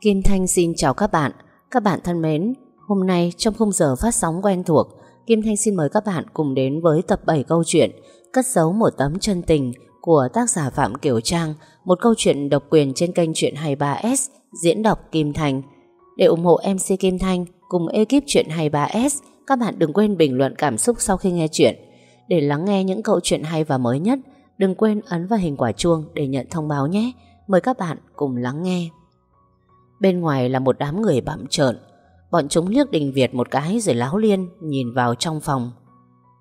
Kim Thanh xin chào các bạn. Các bạn thân mến, hôm nay trong khung giờ phát sóng quen thuộc, Kim Thanh xin mời các bạn cùng đến với tập 7 câu chuyện Cất giấu một tấm chân tình của tác giả Phạm Kiều Trang, một câu chuyện độc quyền trên kênh Chuyện 23S diễn đọc Kim Thanh. Để ủng hộ MC Kim Thanh cùng ekip Chuyện 23S, các bạn đừng quên bình luận cảm xúc sau khi nghe chuyện. Để lắng nghe những câu chuyện hay và mới nhất, đừng quên ấn vào hình quả chuông để nhận thông báo nhé. Mời các bạn cùng lắng nghe. Bên ngoài là một đám người bặm trợn. Bọn chúng liếc Đình Việt một cái rồi láo liên nhìn vào trong phòng.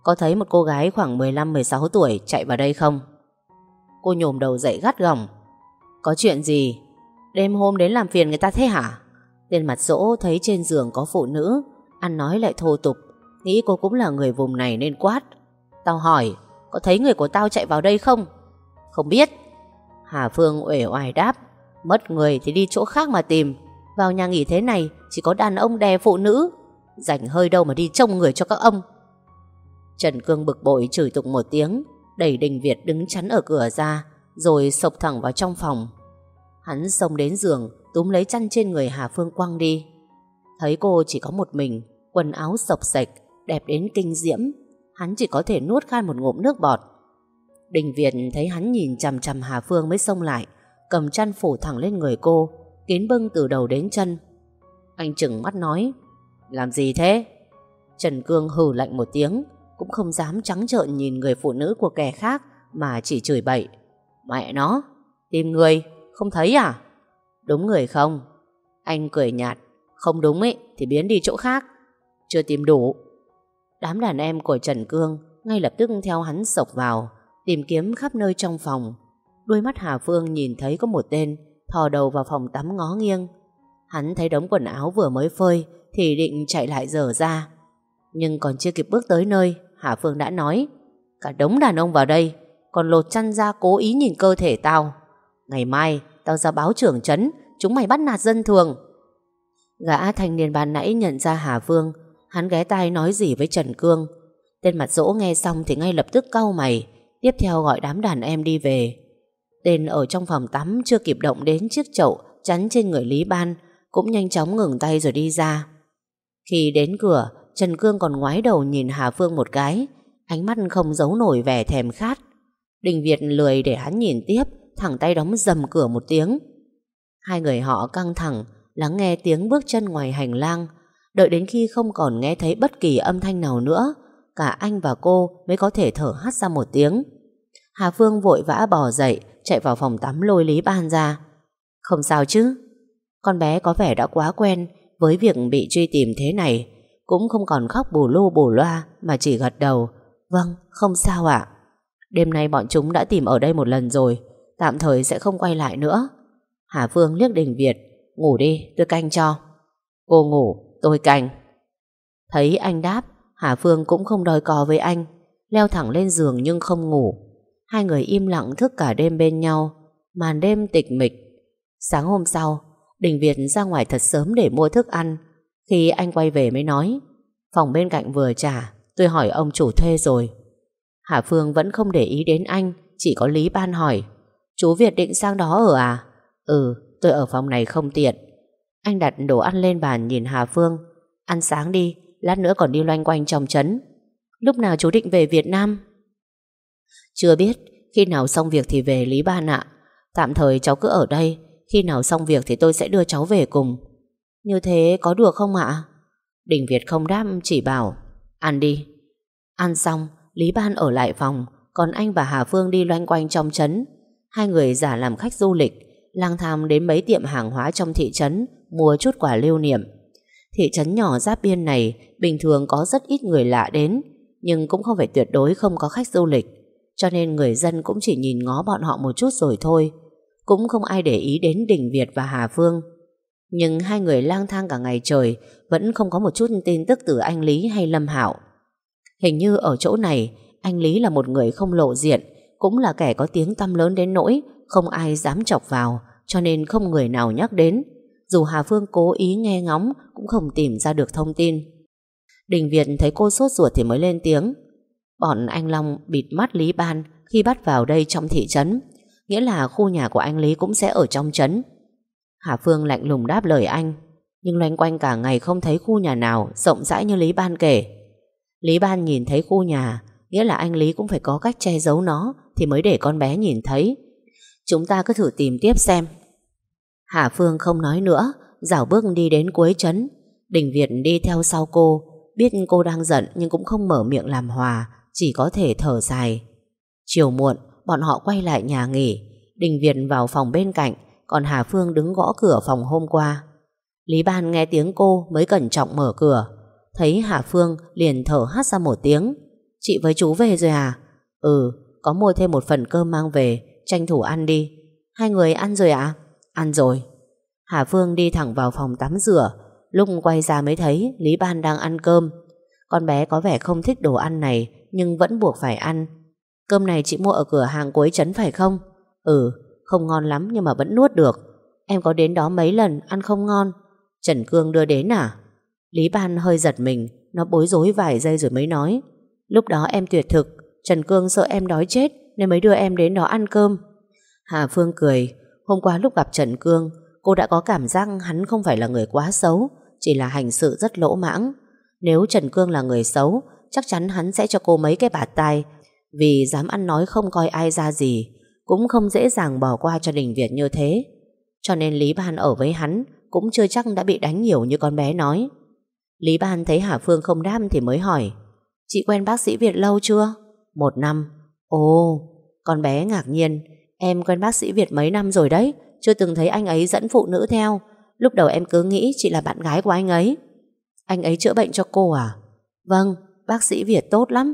Có thấy một cô gái khoảng 15-16 tuổi chạy vào đây không? Cô nhổm đầu dậy gắt gỏng. Có chuyện gì? Đêm hôm đến làm phiền người ta thế hả? Tên mặt dỗ thấy trên giường có phụ nữ, ăn nói lại thô tục. Nghĩ cô cũng là người vùng này nên quát. Tao hỏi, có thấy người của tao chạy vào đây không? Không biết. Hà Phương uể oải đáp. Mất người thì đi chỗ khác mà tìm. Vào nhà nghỉ thế này, Chỉ có đàn ông đè phụ nữ. Rảnh hơi đâu mà đi trông người cho các ông. Trần Cương bực bội chửi tục một tiếng, Đẩy Đình Việt đứng chắn ở cửa ra, Rồi sộc thẳng vào trong phòng. Hắn xông đến giường, Túm lấy chăn trên người Hà Phương quăng đi. Thấy cô chỉ có một mình, Quần áo sộc sạch, Đẹp đến kinh diễm, Hắn chỉ có thể nuốt khan một ngụm nước bọt. Đình Việt thấy hắn nhìn chằm chằm Hà Phương mới xông lại cầm chăn phủ thẳng lên người cô, kín bưng từ đầu đến chân. Anh chừng mắt nói, làm gì thế? Trần Cương hừ lạnh một tiếng, cũng không dám trắng trợn nhìn người phụ nữ của kẻ khác mà chỉ chửi bậy. Mẹ nó, tìm người, không thấy à? Đúng người không? Anh cười nhạt, không đúng ấy thì biến đi chỗ khác. Chưa tìm đủ. Đám đàn em của Trần Cương ngay lập tức theo hắn sộc vào, tìm kiếm khắp nơi trong phòng, Đôi mắt Hà Phương nhìn thấy có một tên thò đầu vào phòng tắm ngó nghiêng. Hắn thấy đống quần áo vừa mới phơi thì định chạy lại dở ra. Nhưng còn chưa kịp bước tới nơi, Hà Phương đã nói cả đống đàn ông vào đây còn lột chăn ra cố ý nhìn cơ thể tao. Ngày mai tao ra báo trưởng trấn chúng mày bắt nạt dân thường. Gã thanh niên ban nãy nhận ra Hà Phương hắn ghé tai nói gì với Trần Cương. Tên mặt dỗ nghe xong thì ngay lập tức cau mày tiếp theo gọi đám đàn em đi về. Tên ở trong phòng tắm chưa kịp động đến chiếc chậu chắn trên người Lý Ban cũng nhanh chóng ngừng tay rồi đi ra. Khi đến cửa, Trần Cương còn ngoái đầu nhìn Hà Phương một cái, ánh mắt không giấu nổi vẻ thèm khát. Đình Việt lười để hắn nhìn tiếp, thẳng tay đóng dầm cửa một tiếng. Hai người họ căng thẳng, lắng nghe tiếng bước chân ngoài hành lang, đợi đến khi không còn nghe thấy bất kỳ âm thanh nào nữa, cả anh và cô mới có thể thở hắt ra một tiếng. Hà Phương vội vã bỏ dậy, chạy vào phòng tắm lôi Lý Ban ra. Không sao chứ? Con bé có vẻ đã quá quen với việc bị truy tìm thế này, cũng không còn khóc bù lô bù loa mà chỉ gật đầu. Vâng, không sao ạ. Đêm nay bọn chúng đã tìm ở đây một lần rồi, tạm thời sẽ không quay lại nữa. Hà Phương liếc Đình Việt, ngủ đi, tôi canh cho. Cô ngủ, tôi canh. Thấy anh đáp, Hà Phương cũng không đòi cò với anh, leo thẳng lên giường nhưng không ngủ. Hai người im lặng thức cả đêm bên nhau. Màn đêm tịch mịch. Sáng hôm sau, Đình Việt ra ngoài thật sớm để mua thức ăn. Khi anh quay về mới nói, Phòng bên cạnh vừa trả, Tôi hỏi ông chủ thuê rồi. Hà Phương vẫn không để ý đến anh, Chỉ có Lý Ban hỏi, Chú Việt định sang đó ở à? Ừ tôi ở phòng này không tiện. Anh đặt đồ ăn lên bàn nhìn Hà Phương, Ăn sáng đi, Lát nữa còn đi loanh quanh trong trấn. Lúc nào chú định về Việt Nam? Chưa biết Khi nào xong việc thì về Lý Ban ạ. Tạm thời cháu cứ ở đây Khi nào xong việc thì tôi sẽ đưa cháu về cùng. Như thế có được không ạ? Đình Việt không đáp chỉ bảo Ăn đi. Ăn xong Lý Ban ở lại phòng Còn anh và Hà Phương đi loanh quanh trong trấn. Hai người giả làm khách du lịch lang thang đến mấy tiệm hàng hóa trong thị trấn mua chút quà lưu niệm. Thị trấn nhỏ giáp biên này bình thường có rất ít người lạ đến, nhưng cũng không phải tuyệt đối không có khách du lịch. Cho nên người dân cũng chỉ nhìn ngó bọn họ một chút rồi thôi. Cũng không ai để ý đến Đình Việt và Hà Phương. Nhưng hai người lang thang cả ngày trời, Vẫn không có một chút tin tức từ anh Lý hay Lâm Hảo Hình như ở chỗ này, Anh Lý là một người không lộ diện, Cũng là kẻ có tiếng tăm lớn đến nỗi Không ai dám chọc vào, Cho nên không người nào nhắc đến. Dù Hà Phương cố ý nghe ngóng, Cũng không tìm ra được thông tin. Đình Việt thấy cô sốt ruột thì mới lên tiếng. Bọn anh Long bịt mắt Lý Ban khi bắt vào đây trong thị trấn, nghĩa là khu nhà của anh Lý cũng sẽ ở trong trấn. Hà Phương lạnh lùng đáp lời anh Nhưng loanh quanh cả ngày không thấy khu nhà nào Rộng rãi như Lý Ban kể. Lý Ban nhìn thấy khu nhà Nghĩa là anh Lý cũng phải có cách che giấu nó Thì mới để con bé nhìn thấy. Chúng ta cứ thử tìm tiếp xem. Hà Phương không nói nữa Dảo bước đi đến cuối trấn. Đình Việt đi theo sau cô Biết cô đang giận nhưng cũng không mở miệng làm hòa chỉ có thể thở dài. Chiều muộn, Bọn họ quay lại nhà nghỉ, Đình Việt vào phòng bên cạnh, Còn Hà Phương đứng gõ cửa phòng hôm qua. Lý Ban nghe tiếng cô mới cẩn trọng mở cửa. Thấy Hà Phương liền thở hắt ra một tiếng. Chị với chú về rồi à? Ừ có mua thêm một phần cơm mang về, Tranh thủ ăn đi. Hai người ăn rồi ạ. Ăn rồi. Hà Phương đi thẳng vào phòng tắm rửa. Lúc quay ra mới thấy Lý Ban đang ăn cơm. Con bé có vẻ không thích đồ ăn này nhưng vẫn buộc phải ăn. Cơm này chị mua ở cửa hàng cuối trấn phải không? Ừ không ngon lắm nhưng mà vẫn nuốt được. Em có đến đó mấy lần, ăn không ngon. Trần Cương đưa đến à? Lý Ban hơi giật mình, Nó bối rối vài giây rồi mới nói. Lúc đó em tuyệt thực, Trần Cương sợ em đói chết Nên mới đưa em đến đó ăn cơm. Hà Phương cười, Hôm qua lúc gặp Trần Cương, Cô đã có cảm giác hắn không phải là người quá xấu, Chỉ là hành sự rất lỗ mãng. Nếu Trần Cương là người xấu Chắc chắn hắn sẽ cho cô mấy cái bạt tai. Vì dám ăn nói không coi ai ra gì Cũng không dễ dàng bỏ qua cho Đình Việt như thế. Cho nên Lý Ban ở với hắn Cũng chưa chắc đã bị đánh nhiều như con bé nói. Lý Ban thấy Hà Phương không đam thì mới hỏi Chị quen bác sĩ Việt lâu chưa? Một năm. Ồ, con bé ngạc nhiên Em quen bác sĩ Việt mấy năm rồi đấy Chưa từng thấy anh ấy dẫn phụ nữ theo. Lúc đầu em cứ nghĩ chị là bạn gái của anh ấy. Anh ấy chữa bệnh cho cô à? Vâng, bác sĩ Việt tốt lắm.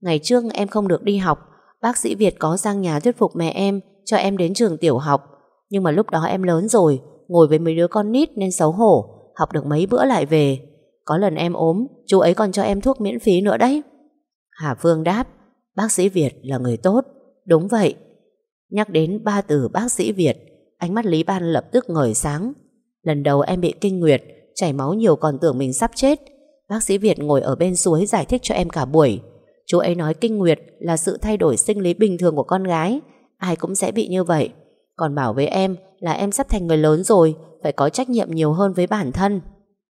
Ngày trước em không được đi học, Bác sĩ Việt có sang nhà thuyết phục mẹ em, Cho em đến trường tiểu học. Nhưng mà lúc đó em lớn rồi, Ngồi với mấy đứa con nít nên xấu hổ, Học được mấy bữa lại về. Có lần em ốm, Chú ấy còn cho em thuốc miễn phí nữa đấy. Hà Phương đáp, Bác sĩ Việt là người tốt. Đúng vậy. Nhắc đến ba từ bác sĩ Việt, Ánh mắt Lý Ban lập tức ngời sáng. Lần đầu em bị kinh nguyệt, Chảy máu nhiều còn tưởng mình sắp chết. Bác sĩ Việt ngồi ở bên suối giải thích cho em cả buổi. Chú ấy nói kinh nguyệt Là sự thay đổi sinh lý bình thường của con gái. Ai cũng sẽ bị như vậy. Còn bảo với em là em sắp thành người lớn rồi Phải có trách nhiệm nhiều hơn với bản thân.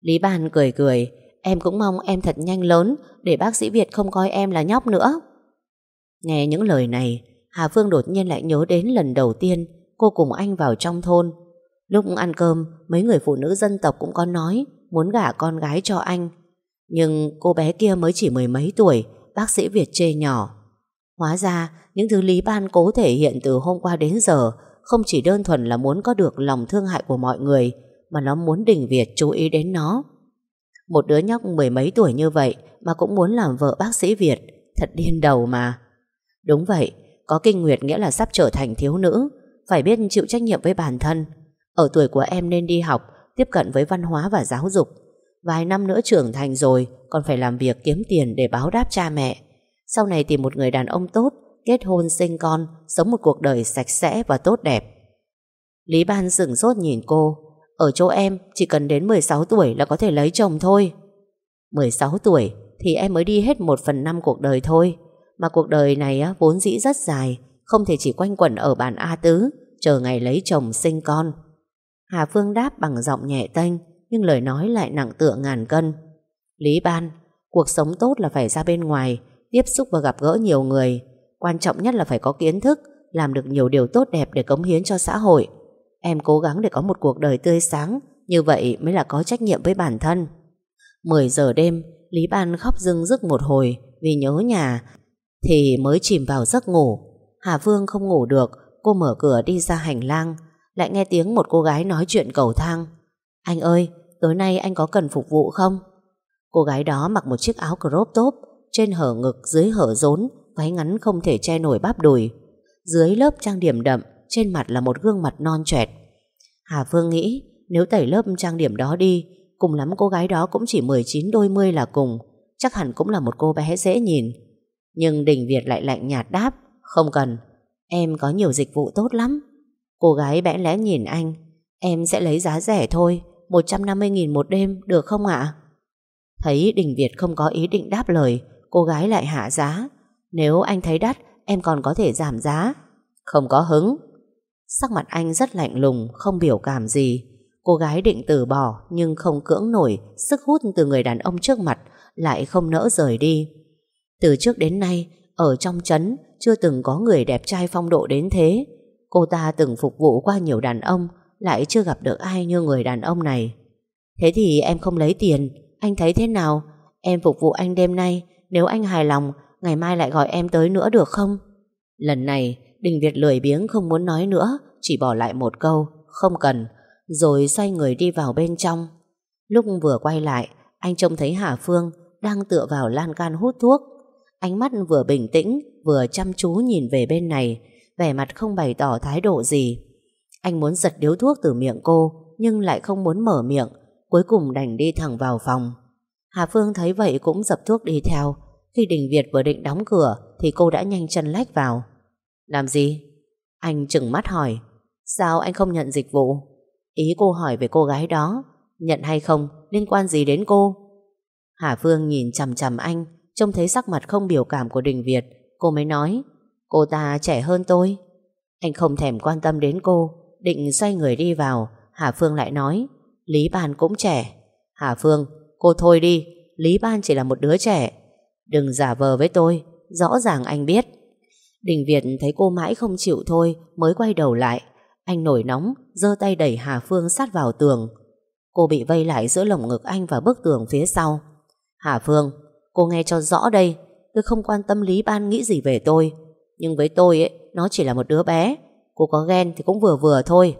Lý bàn cười cười Em cũng mong em thật nhanh lớn Để bác sĩ Việt không coi em là nhóc nữa. Nghe những lời này Hà Phương đột nhiên lại nhớ đến lần đầu tiên cô cùng anh vào trong thôn. Lúc ăn cơm, mấy người phụ nữ dân tộc cũng có nói muốn gả con gái cho anh. Nhưng cô bé kia mới chỉ mười mấy tuổi, bác sĩ Việt chê nhỏ. Hóa ra, những thứ Lý Ban cố thể hiện từ hôm qua đến giờ không chỉ đơn thuần là muốn có được lòng thương hại của mọi người, mà nó muốn Đình Việt chú ý đến nó. Một đứa nhóc mười mấy tuổi như vậy mà cũng muốn làm vợ bác sĩ Việt, thật điên đầu mà. Đúng vậy, có kinh nguyệt nghĩa là sắp trở thành thiếu nữ, phải biết chịu trách nhiệm với bản thân. Ở tuổi của em nên đi học, tiếp cận với văn hóa và giáo dục. Vài năm nữa trưởng thành rồi, còn phải làm việc kiếm tiền để báo đáp cha mẹ. Sau này tìm một người đàn ông tốt, kết hôn sinh con, sống một cuộc đời sạch sẽ và tốt đẹp. Lý Ban sửng sốt nhìn cô. Ở chỗ em, chỉ cần đến 16 tuổi là có thể lấy chồng thôi. 16 tuổi thì em mới đi hết một phần năm cuộc đời thôi. Mà cuộc đời này á, vốn dĩ rất dài Không thể chỉ quanh quẩn ở bàn A Tứ Chờ ngày lấy chồng sinh con Hà Phương đáp bằng giọng nhẹ tênh nhưng lời nói lại nặng tựa ngàn cân. Lý Ban Cuộc sống tốt là phải ra bên ngoài Tiếp xúc và gặp gỡ nhiều người. Quan trọng nhất là phải có kiến thức Làm được nhiều điều tốt đẹp để cống hiến cho xã hội. Em cố gắng để có một cuộc đời tươi sáng Như vậy mới là có trách nhiệm với bản thân. 10 giờ đêm Lý Ban khóc dưng dứt một hồi Vì nhớ nhà thì mới chìm vào giấc ngủ. Hà Phương không ngủ được Cô mở cửa đi ra hành lang Lại nghe tiếng một cô gái nói chuyện cầu thang. Anh ơi, tối nay anh có cần phục vụ không? Cô gái đó mặc một chiếc áo crop top Trên hở ngực, dưới hở rốn Váy ngắn không thể che nổi bắp đùi. Dưới lớp trang điểm đậm Trên mặt là một gương mặt non trẻ Hà Phương nghĩ Nếu tẩy lớp trang điểm đó đi Cùng lắm cô gái đó cũng chỉ 19 đôi mươi là cùng Chắc hẳn cũng là một cô bé dễ nhìn. Nhưng Đình Việt lại lạnh nhạt đáp Không cần, em có nhiều dịch vụ tốt lắm. Cô gái bẽ lẽ nhìn anh Em sẽ lấy giá rẻ thôi 150.000 một đêm, được không ạ? Thấy Đình Việt không có ý định đáp lời, Cô gái lại hạ giá. Nếu anh thấy đắt, Em còn có thể giảm giá. Không có hứng. Sắc mặt anh rất lạnh lùng, Không biểu cảm gì. Cô gái định từ bỏ, nhưng không cưỡng nổi, Sức hút từ người đàn ông trước mặt Lại không nỡ rời đi. Từ trước đến nay, Ở trong trấn, chưa từng có người đẹp trai phong độ đến thế. Cô ta từng phục vụ qua nhiều đàn ông lại chưa gặp được ai như người đàn ông này. Thế thì em không lấy tiền, Anh thấy thế nào? Em phục vụ anh đêm nay, Nếu anh hài lòng, Ngày mai lại gọi em tới nữa được không? Lần này, Đình Việt lười biếng không muốn nói nữa, Chỉ bỏ lại một câu, Không cần, Rồi xoay người đi vào bên trong. Lúc vừa quay lại, Anh trông thấy Hà Phương Đang tựa vào lan can hút thuốc. Ánh mắt vừa bình tĩnh, Vừa chăm chú nhìn về bên này, Vẻ mặt không bày tỏ thái độ gì. Anh muốn giật điếu thuốc từ miệng cô, Nhưng lại không muốn mở miệng, Cuối cùng đành đi thẳng vào phòng Hà Phương thấy vậy cũng dập thuốc đi theo Khi Đình Việt vừa định đóng cửa, Thì cô đã nhanh chân lách vào Làm gì? Anh chừng mắt hỏi Sao anh không nhận dịch vụ? Ý cô hỏi về cô gái đó, Nhận hay không, liên quan gì đến cô? Hà Phương nhìn chằm chằm anh, Trông thấy sắc mặt không biểu cảm của Đình Việt, Cô mới nói, Cô ta trẻ hơn tôi Anh không thèm quan tâm đến cô Định xoay người đi vào. Hà Phương lại nói, Lý Ban cũng trẻ. Hà Phương, Cô thôi đi, Lý Ban chỉ là một đứa trẻ. Đừng giả vờ với tôi, Rõ ràng anh biết. Đình Việt thấy cô mãi không chịu thôi, Mới quay đầu lại. Anh nổi nóng, giơ tay đẩy Hà Phương sát vào tường. Cô bị vây lại giữa lồng ngực anh và bức tường phía sau. Hà Phương, Cô nghe cho rõ đây. Tôi không quan tâm Lý Ban nghĩ gì về tôi. Nhưng với tôi ấy, Nó chỉ là một đứa bé. Cô có ghen thì cũng vừa vừa thôi.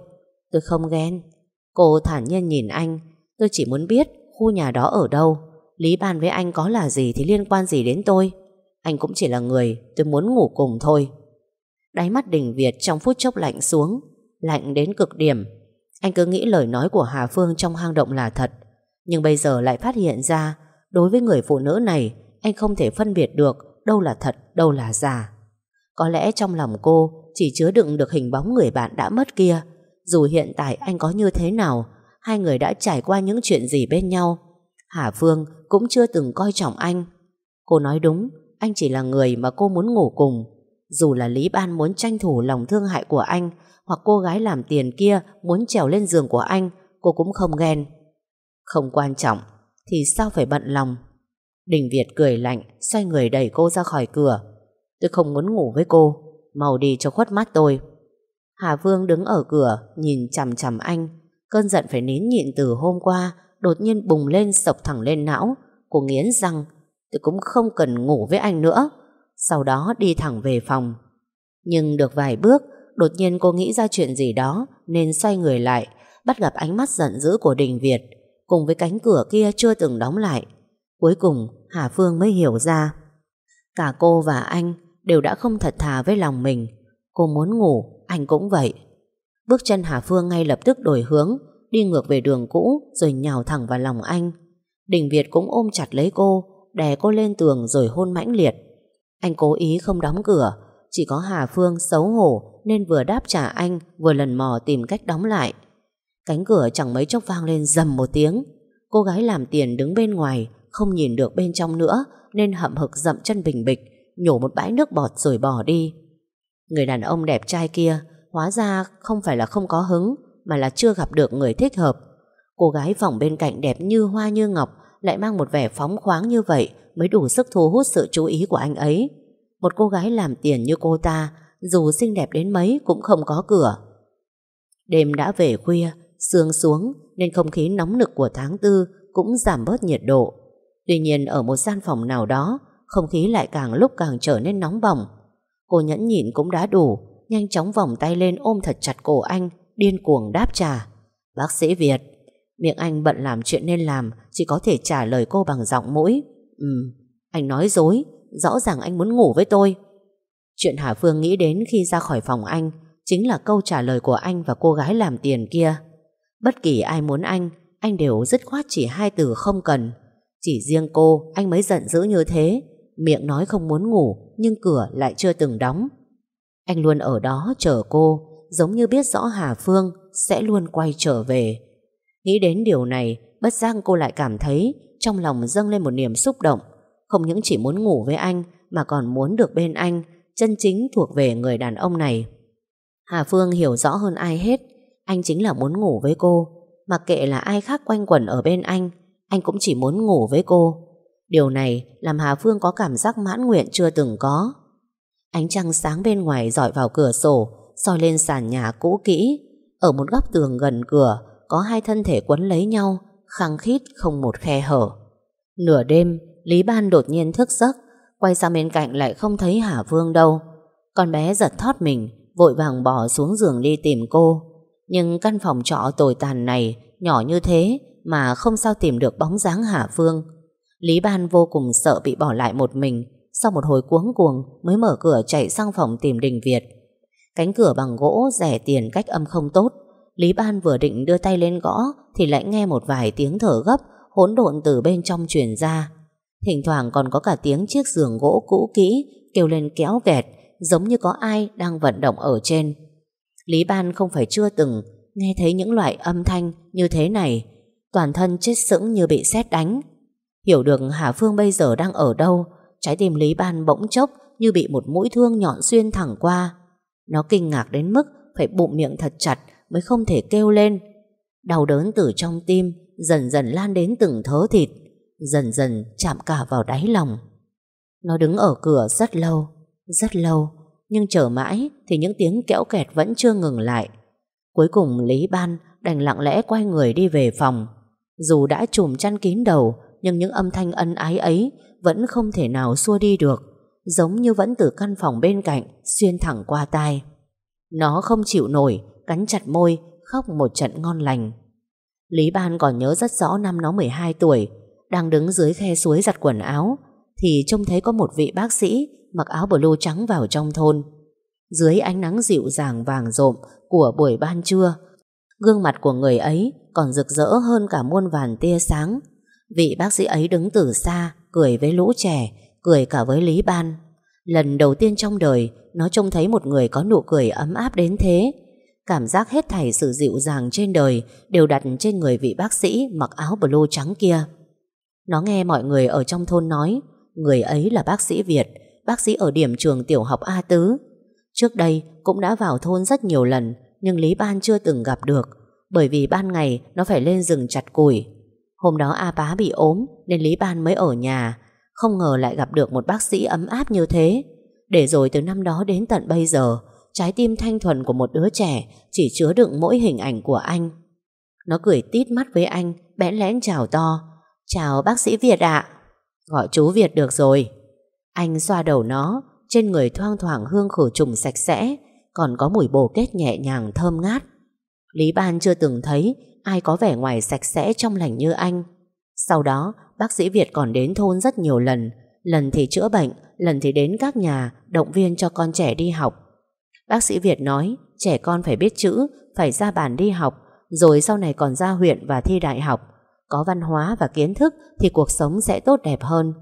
Tôi không ghen. Cô thản nhiên nhìn anh. Tôi chỉ muốn biết khu nhà đó ở đâu. Lý bàn với anh có là gì thì liên quan gì đến tôi? Anh cũng chỉ là người Tôi muốn ngủ cùng thôi. Đáy mắt đình Việt trong phút chốc lạnh xuống Lạnh đến cực điểm. Anh cứ nghĩ lời nói của Hà Phương trong hang động là thật. Nhưng bây giờ lại phát hiện ra Đối với người phụ nữ này Anh không thể phân biệt được Đâu là thật, đâu là giả. Có lẽ trong lòng cô chỉ chứa đựng được hình bóng người bạn đã mất kia. Dù hiện tại anh có như thế nào, Hai người đã trải qua những chuyện gì bên nhau. Hà Phương cũng chưa từng coi trọng anh. Cô nói đúng, Anh chỉ là người mà cô muốn ngủ cùng. Dù là Lý Ban muốn tranh thủ lòng thương hại của anh, Hoặc cô gái làm tiền kia Muốn trèo lên giường của anh, Cô cũng không ghen. Không quan trọng, Thì sao phải bận lòng? Đình Việt cười lạnh, Xoay người đẩy cô ra khỏi cửa. Tôi không muốn ngủ với cô. Mau đi cho khuất mắt tôi. Hà Vương đứng ở cửa, Nhìn chằm chằm anh. Cơn giận phải nín nhịn từ hôm qua, Đột nhiên bùng lên sộc thẳng lên não. Cô nghiến răng, Tôi cũng không cần ngủ với anh nữa. Sau đó đi thẳng về phòng. Nhưng được vài bước, Đột nhiên cô nghĩ ra chuyện gì đó, Nên xoay người lại, Bắt gặp ánh mắt giận dữ của Đình Việt, Cùng với cánh cửa kia chưa từng đóng lại. Cuối cùng, Hà Phương mới hiểu ra. Cả cô và anh Đều đã không thật thà với lòng mình. Cô muốn ngủ, anh cũng vậy. Bước chân Hà Phương ngay lập tức đổi hướng Đi ngược về đường cũ Rồi nhào thẳng vào lòng anh. Đình Việt cũng ôm chặt lấy cô Đè cô lên tường rồi hôn mãnh liệt. Anh cố ý không đóng cửa Chỉ có Hà Phương xấu hổ Nên vừa đáp trả anh Vừa lần mò tìm cách đóng lại. Cánh cửa chẳng mấy chốc vang lên dầm một tiếng. Cô gái làm tiền đứng bên ngoài Không nhìn được bên trong nữa Nên hậm hực dậm chân bình bịch. Nhổ một bãi nước bọt rồi bỏ đi. Người đàn ông đẹp trai kia, Hóa ra không phải là không có hứng, Mà là chưa gặp được người thích hợp. Cô gái phòng bên cạnh đẹp như hoa như ngọc, Lại mang một vẻ phóng khoáng như vậy Mới đủ sức thu hút sự chú ý của anh ấy. Một cô gái làm tiền như cô ta, Dù xinh đẹp đến mấy Cũng không có cửa. Đêm đã về khuya, Sương xuống Nên không khí nóng nực của tháng tư Cũng giảm bớt nhiệt độ. Tuy nhiên ở một gian phòng nào đó không khí lại càng lúc càng trở nên nóng bỏng. Cô nhẫn nhịn cũng đã đủ Nhanh chóng vòng tay lên ôm thật chặt cổ anh Điên cuồng đáp trả. Bác sĩ Việt Miệng anh bận làm chuyện nên làm Chỉ có thể trả lời cô bằng giọng mũi. Ừ, anh nói dối Rõ ràng anh muốn ngủ với tôi. Chuyện Hà Phương nghĩ đến khi ra khỏi phòng anh Chính là câu trả lời của anh Và cô gái làm tiền kia. Bất kỳ ai muốn anh Anh đều dứt khoát chỉ hai từ không cần. Chỉ riêng cô anh mới giận dữ như thế. Miệng nói không muốn ngủ, Nhưng cửa lại chưa từng đóng. Anh luôn ở đó chờ cô, Giống như biết rõ Hà Phương Sẽ luôn quay trở về. Nghĩ đến điều này, Bất giác cô lại cảm thấy Trong lòng dâng lên một niềm xúc động. Không những chỉ muốn ngủ với anh, Mà còn muốn được bên anh, Chân chính thuộc về người đàn ông này. Hà Phương hiểu rõ hơn ai hết, Anh chính là muốn ngủ với cô. Mặc kệ là ai khác quanh quẩn ở bên anh Anh cũng chỉ muốn ngủ với cô. Điều này làm Hà Phương có cảm giác mãn nguyện chưa từng có. Ánh trăng sáng bên ngoài dọi vào cửa sổ, soi lên sàn nhà cũ kỹ. Ở một góc tường gần cửa, Có hai thân thể quấn lấy nhau, Khăng khít không một khe hở. Nửa đêm, Lý Ban đột nhiên thức giấc, Quay sang bên cạnh lại không thấy Hà Phương đâu. Con bé giật thót mình, Vội vàng bỏ xuống giường đi tìm cô. Nhưng căn phòng trọ tồi tàn này Nhỏ như thế Mà không sao tìm được bóng dáng Hà Phương. Lý Ban vô cùng sợ bị bỏ lại một mình, Sau một hồi cuống cuồng Mới mở cửa chạy sang phòng tìm Đình Việt. Cánh cửa bằng gỗ rẻ tiền cách âm không tốt, Lý Ban vừa định đưa tay lên gõ Thì lại nghe một vài tiếng thở gấp, Hỗn độn từ bên trong truyền ra. Thỉnh thoảng còn có cả tiếng chiếc giường gỗ cũ kỹ Kêu lên kéo kẹt, Giống như có ai đang vận động ở trên. Lý Ban không phải chưa từng Nghe thấy những loại âm thanh như thế này, Toàn thân chết sững như bị sét đánh. Hiểu được Hà Phương bây giờ đang ở đâu, Trái tim Lý Ban bỗng chốc Như bị một mũi thương nhọn xuyên thẳng qua. Nó kinh ngạc đến mức Phải bụng miệng thật chặt Mới không thể kêu lên. Đau đớn từ trong tim Dần dần lan đến từng thớ thịt, Dần dần chạm cả vào đáy lòng. Nó đứng ở cửa rất lâu Rất lâu, Nhưng chờ mãi thì những tiếng kẽo kẹt vẫn chưa ngừng lại. Cuối cùng Lý Ban đành lặng lẽ quay người đi về phòng. Dù đã trùm chăn kín đầu nhưng những âm thanh ân ái ấy Vẫn không thể nào xua đi được, Giống như vẫn từ căn phòng bên cạnh Xuyên thẳng qua tai. Nó không chịu nổi, Cắn chặt môi, Khóc một trận ngon lành. Lý Ban còn nhớ rất rõ năm nó 12 tuổi, Đang đứng dưới khe suối giặt quần áo, Thì trông thấy có một vị bác sĩ Mặc áo blue trắng vào trong thôn. Dưới ánh nắng dịu dàng vàng rộm Của buổi ban trưa, Gương mặt của người ấy Còn rực rỡ hơn cả muôn vàn tia sáng. Vị bác sĩ ấy đứng từ xa Cười với lũ trẻ Cười cả với Lý Ban Lần đầu tiên trong đời Nó trông thấy một người có nụ cười ấm áp đến thế Cảm giác hết thảy sự dịu dàng trên đời đều đặt trên người vị bác sĩ mặc áo blue trắng kia. Nó nghe mọi người ở trong thôn nói người ấy là bác sĩ Việt, bác sĩ ở điểm trường tiểu học A Tứ. Trước đây cũng đã vào thôn rất nhiều lần nhưng Lý Ban chưa từng gặp được bởi vì ban ngày nó phải lên rừng chặt củi. Hôm đó A Bá bị ốm, nên Lý Ban mới ở nhà. Không ngờ lại gặp được một bác sĩ ấm áp như thế. Để rồi từ năm đó đến tận bây giờ, Trái tim thanh thuần của một đứa trẻ Chỉ chứa đựng mỗi hình ảnh của anh. Nó cười tít mắt với anh, Bẽn lẽn chào to. Chào bác sĩ Việt ạ. Gọi chú Việt được rồi. Anh xoa đầu nó, Trên người thoang thoảng hương khử trùng sạch sẽ, Còn có mùi bồ kết nhẹ nhàng thơm ngát. Lý Ban chưa từng thấy Ai có vẻ ngoài sạch sẽ trong lành như anh Sau đó Bác sĩ Việt còn đến thôn rất nhiều lần Lần thì chữa bệnh Lần thì đến các nhà Động viên cho con trẻ đi học Bác sĩ Việt nói trẻ con phải biết chữ, phải ra bàn đi học, rồi sau này còn ra huyện và thi đại học. Có văn hóa và kiến thức thì cuộc sống sẽ tốt đẹp hơn.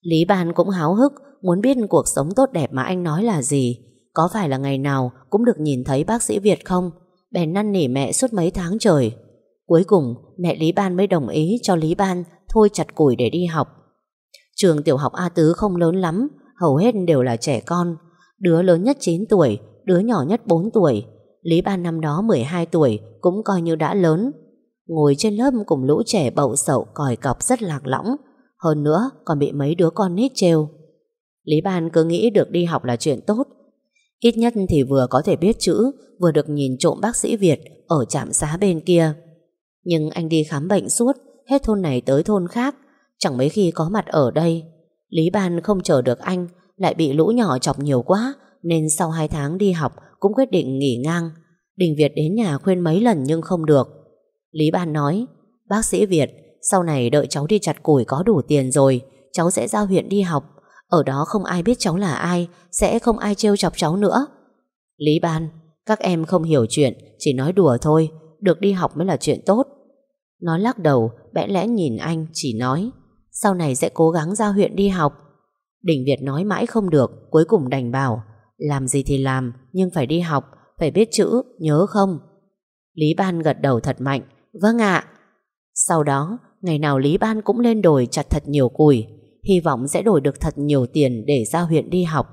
Lý Ban cũng háo hức, muốn biết cuộc sống tốt đẹp mà anh nói là gì. Có phải là ngày nào cũng được nhìn thấy bác sĩ Việt không? Bèn năn nỉ mẹ suốt mấy tháng trời. Cuối cùng, mẹ Lý Ban mới đồng ý cho Lý Ban thôi chặt củi để đi học. Trường tiểu học A Tứ không lớn lắm, hầu hết đều là trẻ con. Đứa lớn nhất 9 tuổi, đứa nhỏ nhất 4 tuổi. Lý Ban năm đó 12 tuổi cũng coi như đã lớn. Ngồi trên lớp cùng lũ trẻ bậu sậu còi cọc rất lạc lõng. Hơn nữa còn bị mấy đứa con nít trêu. Lý Ban cứ nghĩ được đi học là chuyện tốt. Ít nhất thì vừa có thể biết chữ, vừa được nhìn trộm bác sĩ Việt ở trạm xá bên kia. Nhưng anh đi khám bệnh suốt, hết thôn này tới thôn khác, chẳng mấy khi có mặt ở đây. Lý Ban không chờ được anh lại bị lũ nhỏ chọc nhiều quá nên sau 2 tháng đi học cũng quyết định nghỉ ngang. Đình Việt đến nhà khuyên mấy lần nhưng không được. Lý Ban nói, bác sĩ Việt, sau này đợi cháu đi chặt củi có đủ tiền rồi, cháu sẽ giao huyện đi học. Ở đó không ai biết cháu là ai, sẽ không ai trêu chọc cháu nữa. Lý Ban, các em không hiểu chuyện, chỉ nói đùa thôi, được đi học mới là chuyện tốt. Nó lắc đầu, bẽ lẽ nhìn anh, chỉ nói, sau này sẽ cố gắng ra huyện đi học. Đình Việt nói mãi không được Cuối cùng đành bảo Làm gì thì làm nhưng phải đi học Phải biết chữ nhớ không Lý Ban gật đầu thật mạnh Vâng ạ Sau đó ngày nào Lý Ban cũng lên đồi chặt thật nhiều củi Hy vọng sẽ đổi được thật nhiều tiền Để ra huyện đi học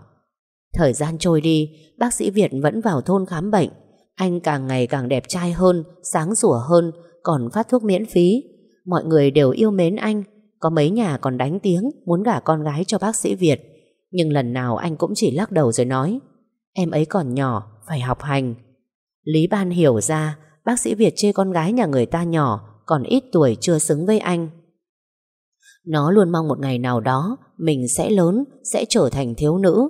Thời gian trôi đi, bác sĩ Việt vẫn vào thôn khám bệnh. Anh càng ngày càng đẹp trai hơn, sáng sủa hơn, còn phát thuốc miễn phí. Mọi người đều yêu mến anh, có mấy nhà còn đánh tiếng muốn gả con gái cho bác sĩ Việt. Nhưng lần nào anh cũng chỉ lắc đầu rồi nói, em ấy còn nhỏ, phải học hành. Lý Ban hiểu ra, bác sĩ Việt chê con gái nhà người ta nhỏ, còn ít tuổi chưa xứng với anh. Nó luôn mong một ngày nào đó mình sẽ lớn, sẽ trở thành thiếu nữ.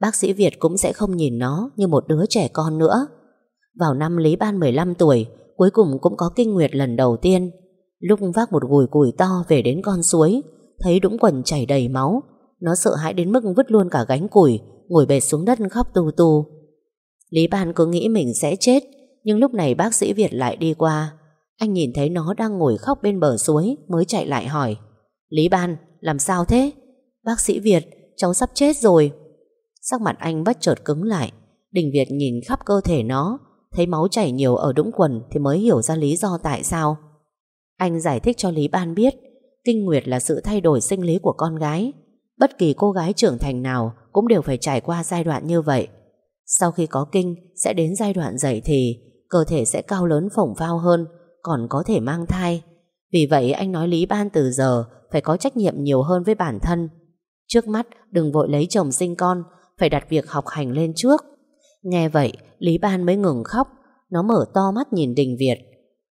Bác sĩ Việt cũng sẽ không nhìn nó như một đứa trẻ con nữa. Vào năm Lý Ban 15 tuổi, cuối cùng cũng có kinh nguyệt lần đầu tiên. Lúc vác một gùi củi to về đến con suối, thấy đũng quần chảy đầy máu. Nó sợ hãi đến mức vứt luôn cả gánh củi, ngồi bệt xuống đất khóc tu tu. Lý Ban cứ nghĩ mình sẽ chết, nhưng lúc này bác sĩ Việt lại đi qua. Anh nhìn thấy nó đang ngồi khóc bên bờ suối mới chạy lại hỏi. Lý Ban, làm sao thế? Bác sĩ Việt, cháu sắp chết rồi. Sắc mặt anh bất chợt cứng lại. Đình Việt nhìn khắp cơ thể nó, thấy máu chảy nhiều ở đũng quần thì mới hiểu ra lý do tại sao. Anh giải thích cho Lý Ban biết, kinh nguyệt là sự thay đổi sinh lý của con gái. Bất kỳ cô gái trưởng thành nào cũng đều phải trải qua giai đoạn như vậy. Sau khi có kinh, sẽ đến giai đoạn dậy thì cơ thể sẽ cao lớn phồng phao hơn, còn có thể mang thai. Vì vậy anh nói Lý Ban từ giờ phải có trách nhiệm nhiều hơn với bản thân. Trước mắt đừng vội lấy chồng sinh con, phải đặt việc học hành lên trước. Nghe vậy, Lý Ban mới ngừng khóc, nó mở to mắt nhìn Đình Việt.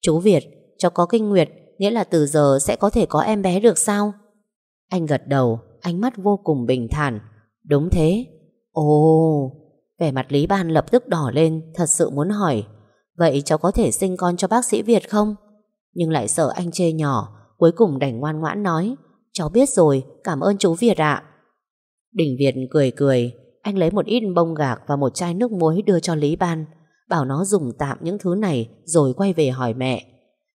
Chú Việt, cháu có kinh nguyệt, nghĩa là từ giờ sẽ có thể có em bé được sao? Anh gật đầu, ánh mắt vô cùng bình thản. Đúng thế. Ồ, vẻ mặt Lý Ban lập tức đỏ lên, thật sự muốn hỏi. Vậy cháu có thể sinh con cho bác sĩ Việt không? Nhưng lại sợ anh chê nhỏ, cuối cùng đành ngoan ngoãn nói. Cháu biết rồi, cảm ơn chú Việt ạ. Đình Việt cười cười, anh lấy một ít bông gạc và một chai nước muối đưa cho Lý Ban, bảo nó dùng tạm những thứ này rồi quay về hỏi mẹ.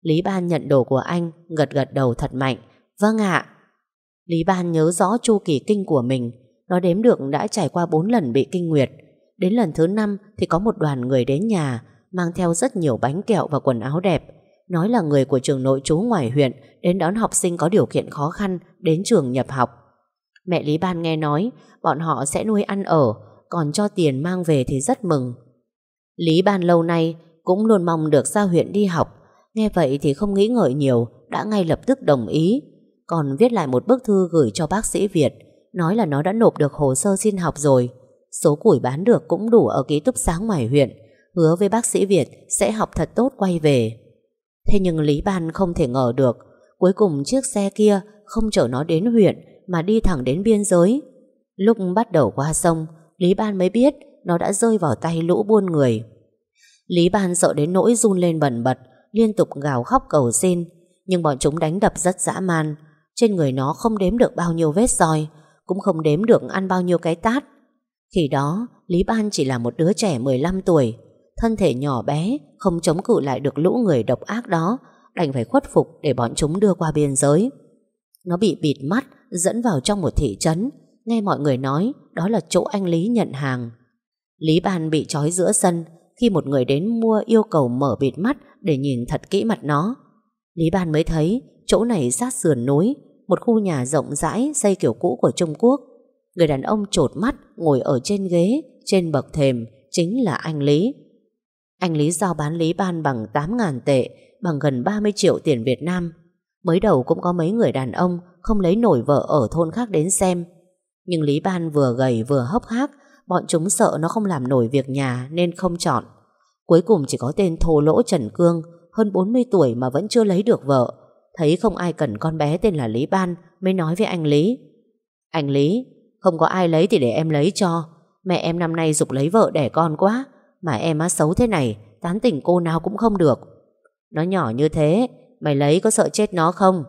Lý Ban nhận đồ của anh, gật gật đầu thật mạnh. Vâng ạ. Lý Ban nhớ rõ chu kỳ kinh của mình, nó đếm được đã trải qua 4 lần bị kinh nguyệt. Đến lần thứ 5 thì có một đoàn người đến nhà, mang theo rất nhiều bánh kẹo và quần áo đẹp. Nói là người của trường nội trú ngoài huyện đến đón học sinh có điều kiện khó khăn đến trường nhập học. Mẹ Lý Ban nghe nói bọn họ sẽ nuôi ăn ở, còn cho tiền mang về thì rất mừng. Lý Ban lâu nay cũng luôn mong được ra huyện đi học, nghe vậy thì không nghĩ ngợi nhiều, đã ngay lập tức đồng ý. Còn viết lại một bức thư gửi cho bác sĩ Việt, nói là nó đã nộp được hồ sơ xin học rồi. Số củi bán được cũng đủ ở ký túc xá ngoài huyện, hứa với bác sĩ Việt sẽ học thật tốt quay về. Thế nhưng Lý Ban không thể ngờ được, cuối cùng chiếc xe kia không chở nó đến huyện mà đi thẳng đến biên giới. Lúc bắt đầu qua sông, Lý Ban mới biết nó đã rơi vào tay lũ buôn người. Lý Ban sợ đến nỗi run lên bẩn bật, liên tục gào khóc cầu xin, nhưng bọn chúng đánh đập rất dã man. Trên người nó không đếm được bao nhiêu vết roi, cũng không đếm được ăn bao nhiêu cái tát. Khi đó, Lý Ban chỉ là một đứa trẻ 15 tuổi, thân thể nhỏ bé, không chống cự lại được lũ người độc ác đó, đành phải khuất phục để bọn chúng đưa qua biên giới. Nó bị bịt mắt, dẫn vào trong một thị trấn, nghe mọi người nói đó là chỗ anh Lý nhận hàng. Lý Ban bị trói giữa sân khi một người đến mua yêu cầu mở bịt mắt để nhìn thật kỹ mặt nó. Lý Ban mới thấy chỗ này sát sườn núi, một khu nhà rộng rãi xây kiểu cũ của Trung Quốc. Người đàn ông trột mắt ngồi ở trên ghế, trên bậc thềm, chính là anh Lý. Anh Lý giao bán Lý Ban bằng 8.000 tệ, bằng gần 30 triệu tiền Việt Nam. Mới đầu cũng có mấy người đàn ông không lấy nổi vợ ở thôn khác đến xem. Nhưng Lý Ban vừa gầy vừa hốc hác, bọn chúng sợ nó không làm nổi việc nhà nên không chọn. Cuối cùng chỉ có tên thô lỗ Trần Cương, hơn 40 tuổi mà vẫn chưa lấy được vợ. Thấy không ai cần con bé tên là Lý Ban mới nói với anh Lý. Anh Lý, không có ai lấy thì để em lấy cho. Mẹ em năm nay dục lấy vợ đẻ con quá. Mà em á xấu thế này, tán tỉnh cô nào cũng không được. Nó nhỏ như thế, mày lấy có sợ chết nó không?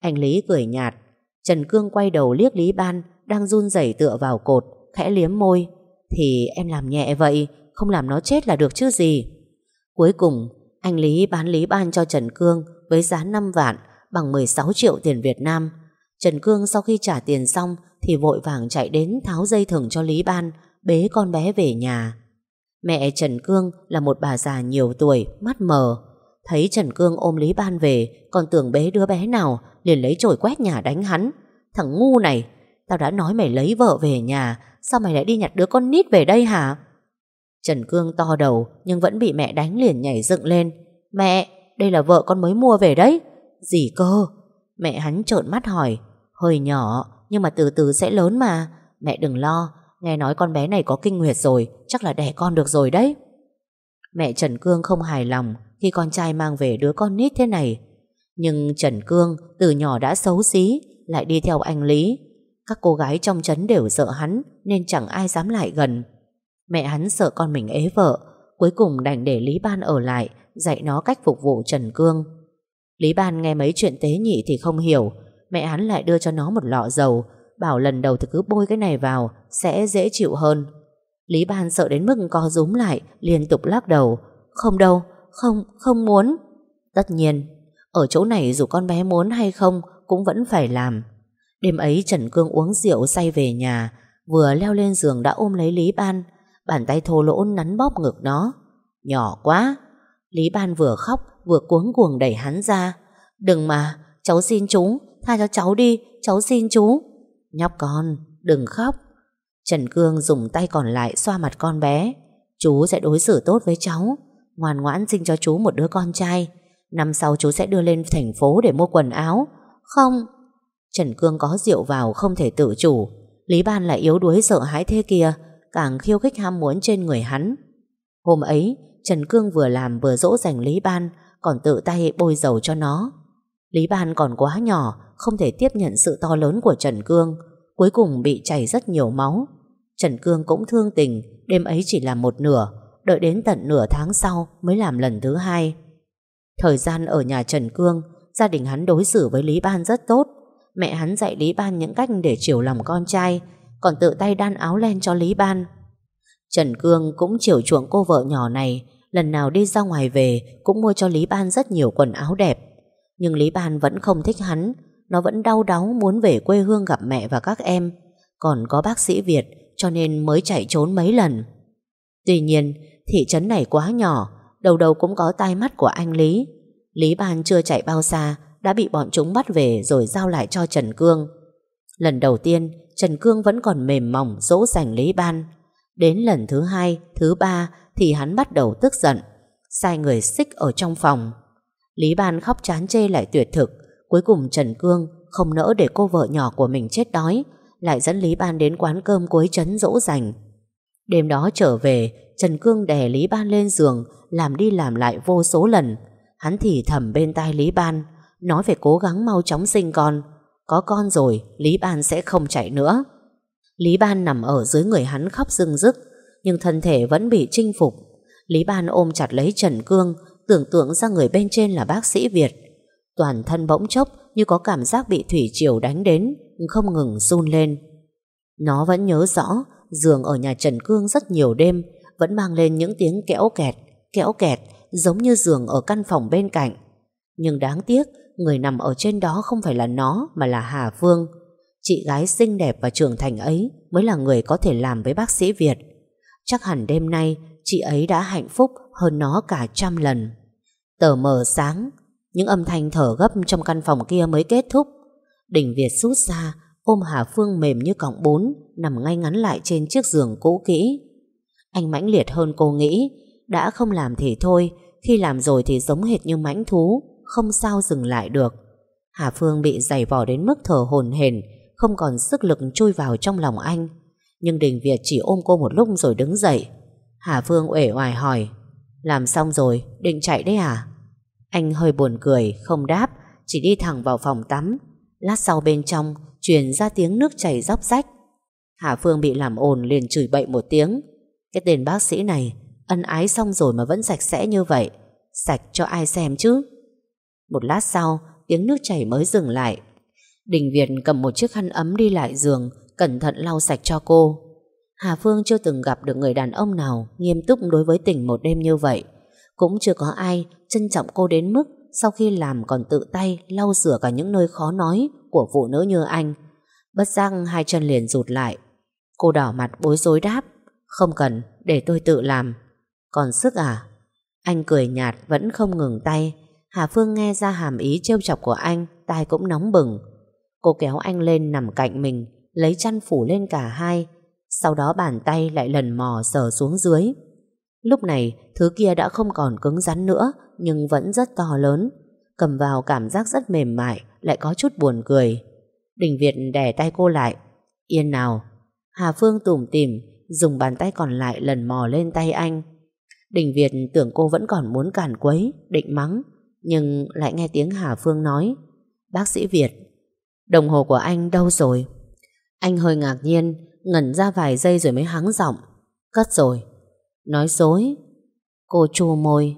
Anh Lý cười nhạt. Trần Cương quay đầu liếc Lý Ban, đang run rẩy tựa vào cột, khẽ liếm môi. Thì em làm nhẹ vậy, không làm nó chết là được chứ gì. Cuối cùng, anh Lý bán Lý Ban cho Trần Cương với giá 5 vạn, bằng 16 triệu tiền Việt Nam. Trần Cương sau khi trả tiền xong thì vội vàng chạy đến tháo dây thừng cho Lý Ban, bế con bé về nhà. Mẹ Trần Cương là một bà già nhiều tuổi, mắt mờ. Thấy Trần Cương ôm Lý Ban về, còn tưởng bế đứa bé nào, liền lấy chổi quét nhà đánh hắn. Thằng ngu này, Tao đã nói mày lấy vợ về nhà Sao mày lại đi nhặt đứa con nít về đây hả? Trần Cương to đầu Nhưng vẫn bị mẹ đánh liền nhảy dựng lên. Mẹ đây là vợ con mới mua về đấy. Gì cơ? Mẹ hắn trợn mắt hỏi. Hơi nhỏ nhưng mà từ từ sẽ lớn mà. Mẹ đừng lo Nghe nói con bé này có kinh nguyệt rồi, Chắc là đẻ con được rồi đấy. Mẹ Trần Cương không hài lòng Khi con trai mang về đứa con nít thế này. Nhưng Trần Cương Từ nhỏ đã xấu xí, Lại đi theo anh Lý. Các cô gái trong trấn đều sợ hắn, Nên chẳng ai dám lại gần. Mẹ hắn sợ con mình ế vợ, Cuối cùng đành để Lý Ban ở lại, Dạy nó cách phục vụ Trần Cương. Lý Ban nghe mấy chuyện tế nhị thì không hiểu, Mẹ hắn lại đưa cho nó một lọ dầu Bảo lần đầu thì cứ bôi cái này vào Sẽ dễ chịu hơn. Lý Ban sợ đến mức co rúm lại Liên tục lắc đầu. Không đâu, không, không muốn. Tất nhiên, ở chỗ này dù con bé muốn hay không Cũng vẫn phải làm. Đêm ấy Trần Cương uống rượu say về nhà Vừa leo lên giường đã ôm lấy Lý Ban Bàn tay thô lỗ nắn bóp ngực nó. Nhỏ quá. Lý Ban vừa khóc vừa cuống cuồng đẩy hắn ra. Đừng mà, cháu xin chú Tha cho cháu đi, cháu xin chú. Nhóc con, đừng khóc. Trần Cương dùng tay còn lại xoa mặt con bé. Chú sẽ đối xử tốt với cháu. Ngoan ngoãn sinh cho chú một đứa con trai. Năm sau chú sẽ đưa lên thành phố để mua quần áo. Không. Trần Cương có rượu vào không thể tự chủ. Lý Ban lại yếu đuối sợ hãi thế kia Càng khiêu khích ham muốn trên người hắn. Hôm ấy Trần Cương vừa làm vừa dỗ dành Lý Ban Còn tự tay bôi dầu cho nó. Lý Ban còn quá nhỏ không thể tiếp nhận sự to lớn của Trần Cương, Cuối cùng bị chảy rất nhiều máu. Trần Cương cũng thương tình, Đêm ấy chỉ làm một nửa, Đợi đến tận nửa tháng sau mới làm lần thứ hai. Thời gian ở nhà Trần Cương, Gia đình hắn đối xử với Lý Ban rất tốt. Mẹ hắn dạy Lý Ban những cách để chiều lòng con trai, Còn tự tay đan áo len cho Lý Ban. Trần Cương cũng chiều chuộng cô vợ nhỏ này, Lần nào đi ra ngoài về Cũng mua cho Lý Ban rất nhiều quần áo đẹp. Nhưng Lý Ban vẫn không thích hắn nó vẫn đau đáu muốn về quê hương gặp mẹ và các em. Còn có bác sĩ Việt Cho nên mới chạy trốn mấy lần. Tuy nhiên Thị trấn này quá nhỏ Đầu đầu cũng có tai mắt của anh Lý. Lý Ban chưa chạy bao xa Đã bị bọn chúng bắt về rồi giao lại cho Trần Cương. Lần đầu tiên Trần Cương vẫn còn mềm mỏng dỗ dành Lý Ban. Đến lần thứ hai, thứ ba thì hắn bắt đầu tức giận, sai người xích ở trong phòng. Lý Ban khóc chán chê lại tuyệt thực, cuối cùng Trần Cương không nỡ để cô vợ nhỏ của mình chết đói, lại dẫn Lý Ban đến quán cơm cuối trấn dỗ dành. Đêm đó trở về, Trần Cương đè Lý Ban lên giường, làm đi làm lại vô số lần. Hắn thì thầm bên tai Lý Ban, nói phải cố gắng mau chóng sinh con. Có con rồi, Lý Ban sẽ không chạy nữa. Lý Ban nằm ở dưới người hắn khóc rưng rức, nhưng thân thể vẫn bị chinh phục. Lý Ban ôm chặt lấy Trần Cương, tưởng tượng ra người bên trên là bác sĩ Việt. Toàn thân bỗng chốc như có cảm giác bị thủy triều đánh đến, không ngừng run lên. Nó vẫn nhớ rõ, giường ở nhà Trần Cương rất nhiều đêm, vẫn mang lên những tiếng kẽo kẹt, kẽo kẹt, giống như giường ở căn phòng bên cạnh. Nhưng đáng tiếc, người nằm ở trên đó không phải là nó, mà là Hà Phương. Chị gái xinh đẹp và trưởng thành ấy mới là người có thể làm với bác sĩ Việt. Chắc hẳn đêm nay chị ấy đã hạnh phúc hơn nó cả trăm lần. Tờ mờ sáng, những âm thanh thở gấp trong căn phòng kia mới kết thúc. Đình Việt rút ra, ôm Hà Phương mềm như cọng bún, nằm ngay ngắn lại trên chiếc giường cũ kỹ. Anh mãnh liệt hơn cô nghĩ, đã không làm thì thôi, khi làm rồi thì giống hệt như mãnh thú, không sao dừng lại được. Hà Phương bị giày vò đến mức thở hồn hển, không còn sức lực chui vào trong lòng anh. Nhưng Đình Việt chỉ ôm cô một lúc rồi đứng dậy. Hà Phương uể oải hỏi, làm xong rồi, định chạy đấy à? Anh hơi buồn cười, không đáp, chỉ đi thẳng vào phòng tắm. Lát sau bên trong, truyền ra tiếng nước chảy róc rách. Hà Phương bị làm ồn liền chửi bậy một tiếng. Cái tên bác sĩ này, ân ái xong rồi mà vẫn sạch sẽ như vậy. Sạch cho ai xem chứ? Một lát sau, tiếng nước chảy mới dừng lại. Đình Việt cầm một chiếc khăn ấm đi lại giường, cẩn thận lau sạch cho cô. Hà Phương chưa từng gặp được người đàn ông nào nghiêm túc đối với tình một đêm như vậy. Cũng chưa có ai trân trọng cô đến mức sau khi làm còn tự tay lau rửa cả những nơi khó nói của phụ nữ như anh. Bất giác hai chân liền rụt lại. Cô đỏ mặt bối rối đáp. Không cần, để tôi tự làm. Còn sức à? Anh cười nhạt vẫn không ngừng tay. Hà Phương nghe ra hàm ý trêu chọc của anh, tai cũng nóng bừng. Cô kéo anh lên nằm cạnh mình, lấy chăn phủ lên cả hai, sau đó bàn tay lại lần mò sờ xuống dưới. Lúc này, thứ kia đã không còn cứng rắn nữa, nhưng vẫn rất to lớn. Cầm vào cảm giác rất mềm mại, lại có chút buồn cười. Đình Việt đè tay cô lại. Yên nào. Hà Phương tủm tỉm dùng bàn tay còn lại lần mò lên tay anh. Đình Việt tưởng cô vẫn còn muốn cản quấy, định mắng, nhưng lại nghe tiếng Hà Phương nói. Bác sĩ Việt, đồng hồ của anh đâu rồi? Anh hơi ngạc nhiên, ngẩn ra vài giây rồi mới hắng giọng. Cất rồi. Nói dối. Cô chua môi.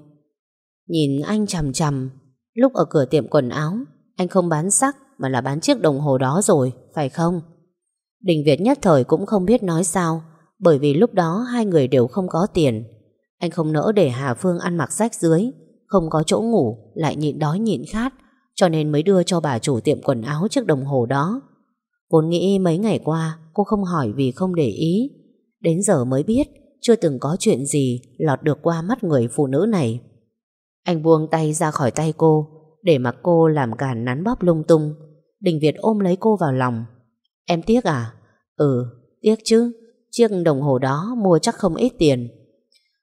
Nhìn anh chằm chằm, lúc ở cửa tiệm quần áo, anh không bán sắc mà là bán chiếc đồng hồ đó rồi, phải không? Đình Việt nhất thời cũng không biết nói sao, bởi vì lúc đó hai người đều không có tiền. Anh không nỡ để Hà Phương ăn mặc rách dưới, không có chỗ ngủ, lại nhịn đói nhịn khát, cho nên mới đưa cho bà chủ tiệm quần áo chiếc đồng hồ đó. Vốn nghĩ mấy ngày qua cô không hỏi vì không để ý. Đến giờ mới biết chưa từng có chuyện gì lọt được qua mắt người phụ nữ này. Anh buông tay ra khỏi tay cô để mặc cô làm càn nắn bóp lung tung. Đình Việt ôm lấy cô vào lòng. Em tiếc à? Ừ, tiếc chứ. Chiếc đồng hồ đó mua chắc không ít tiền.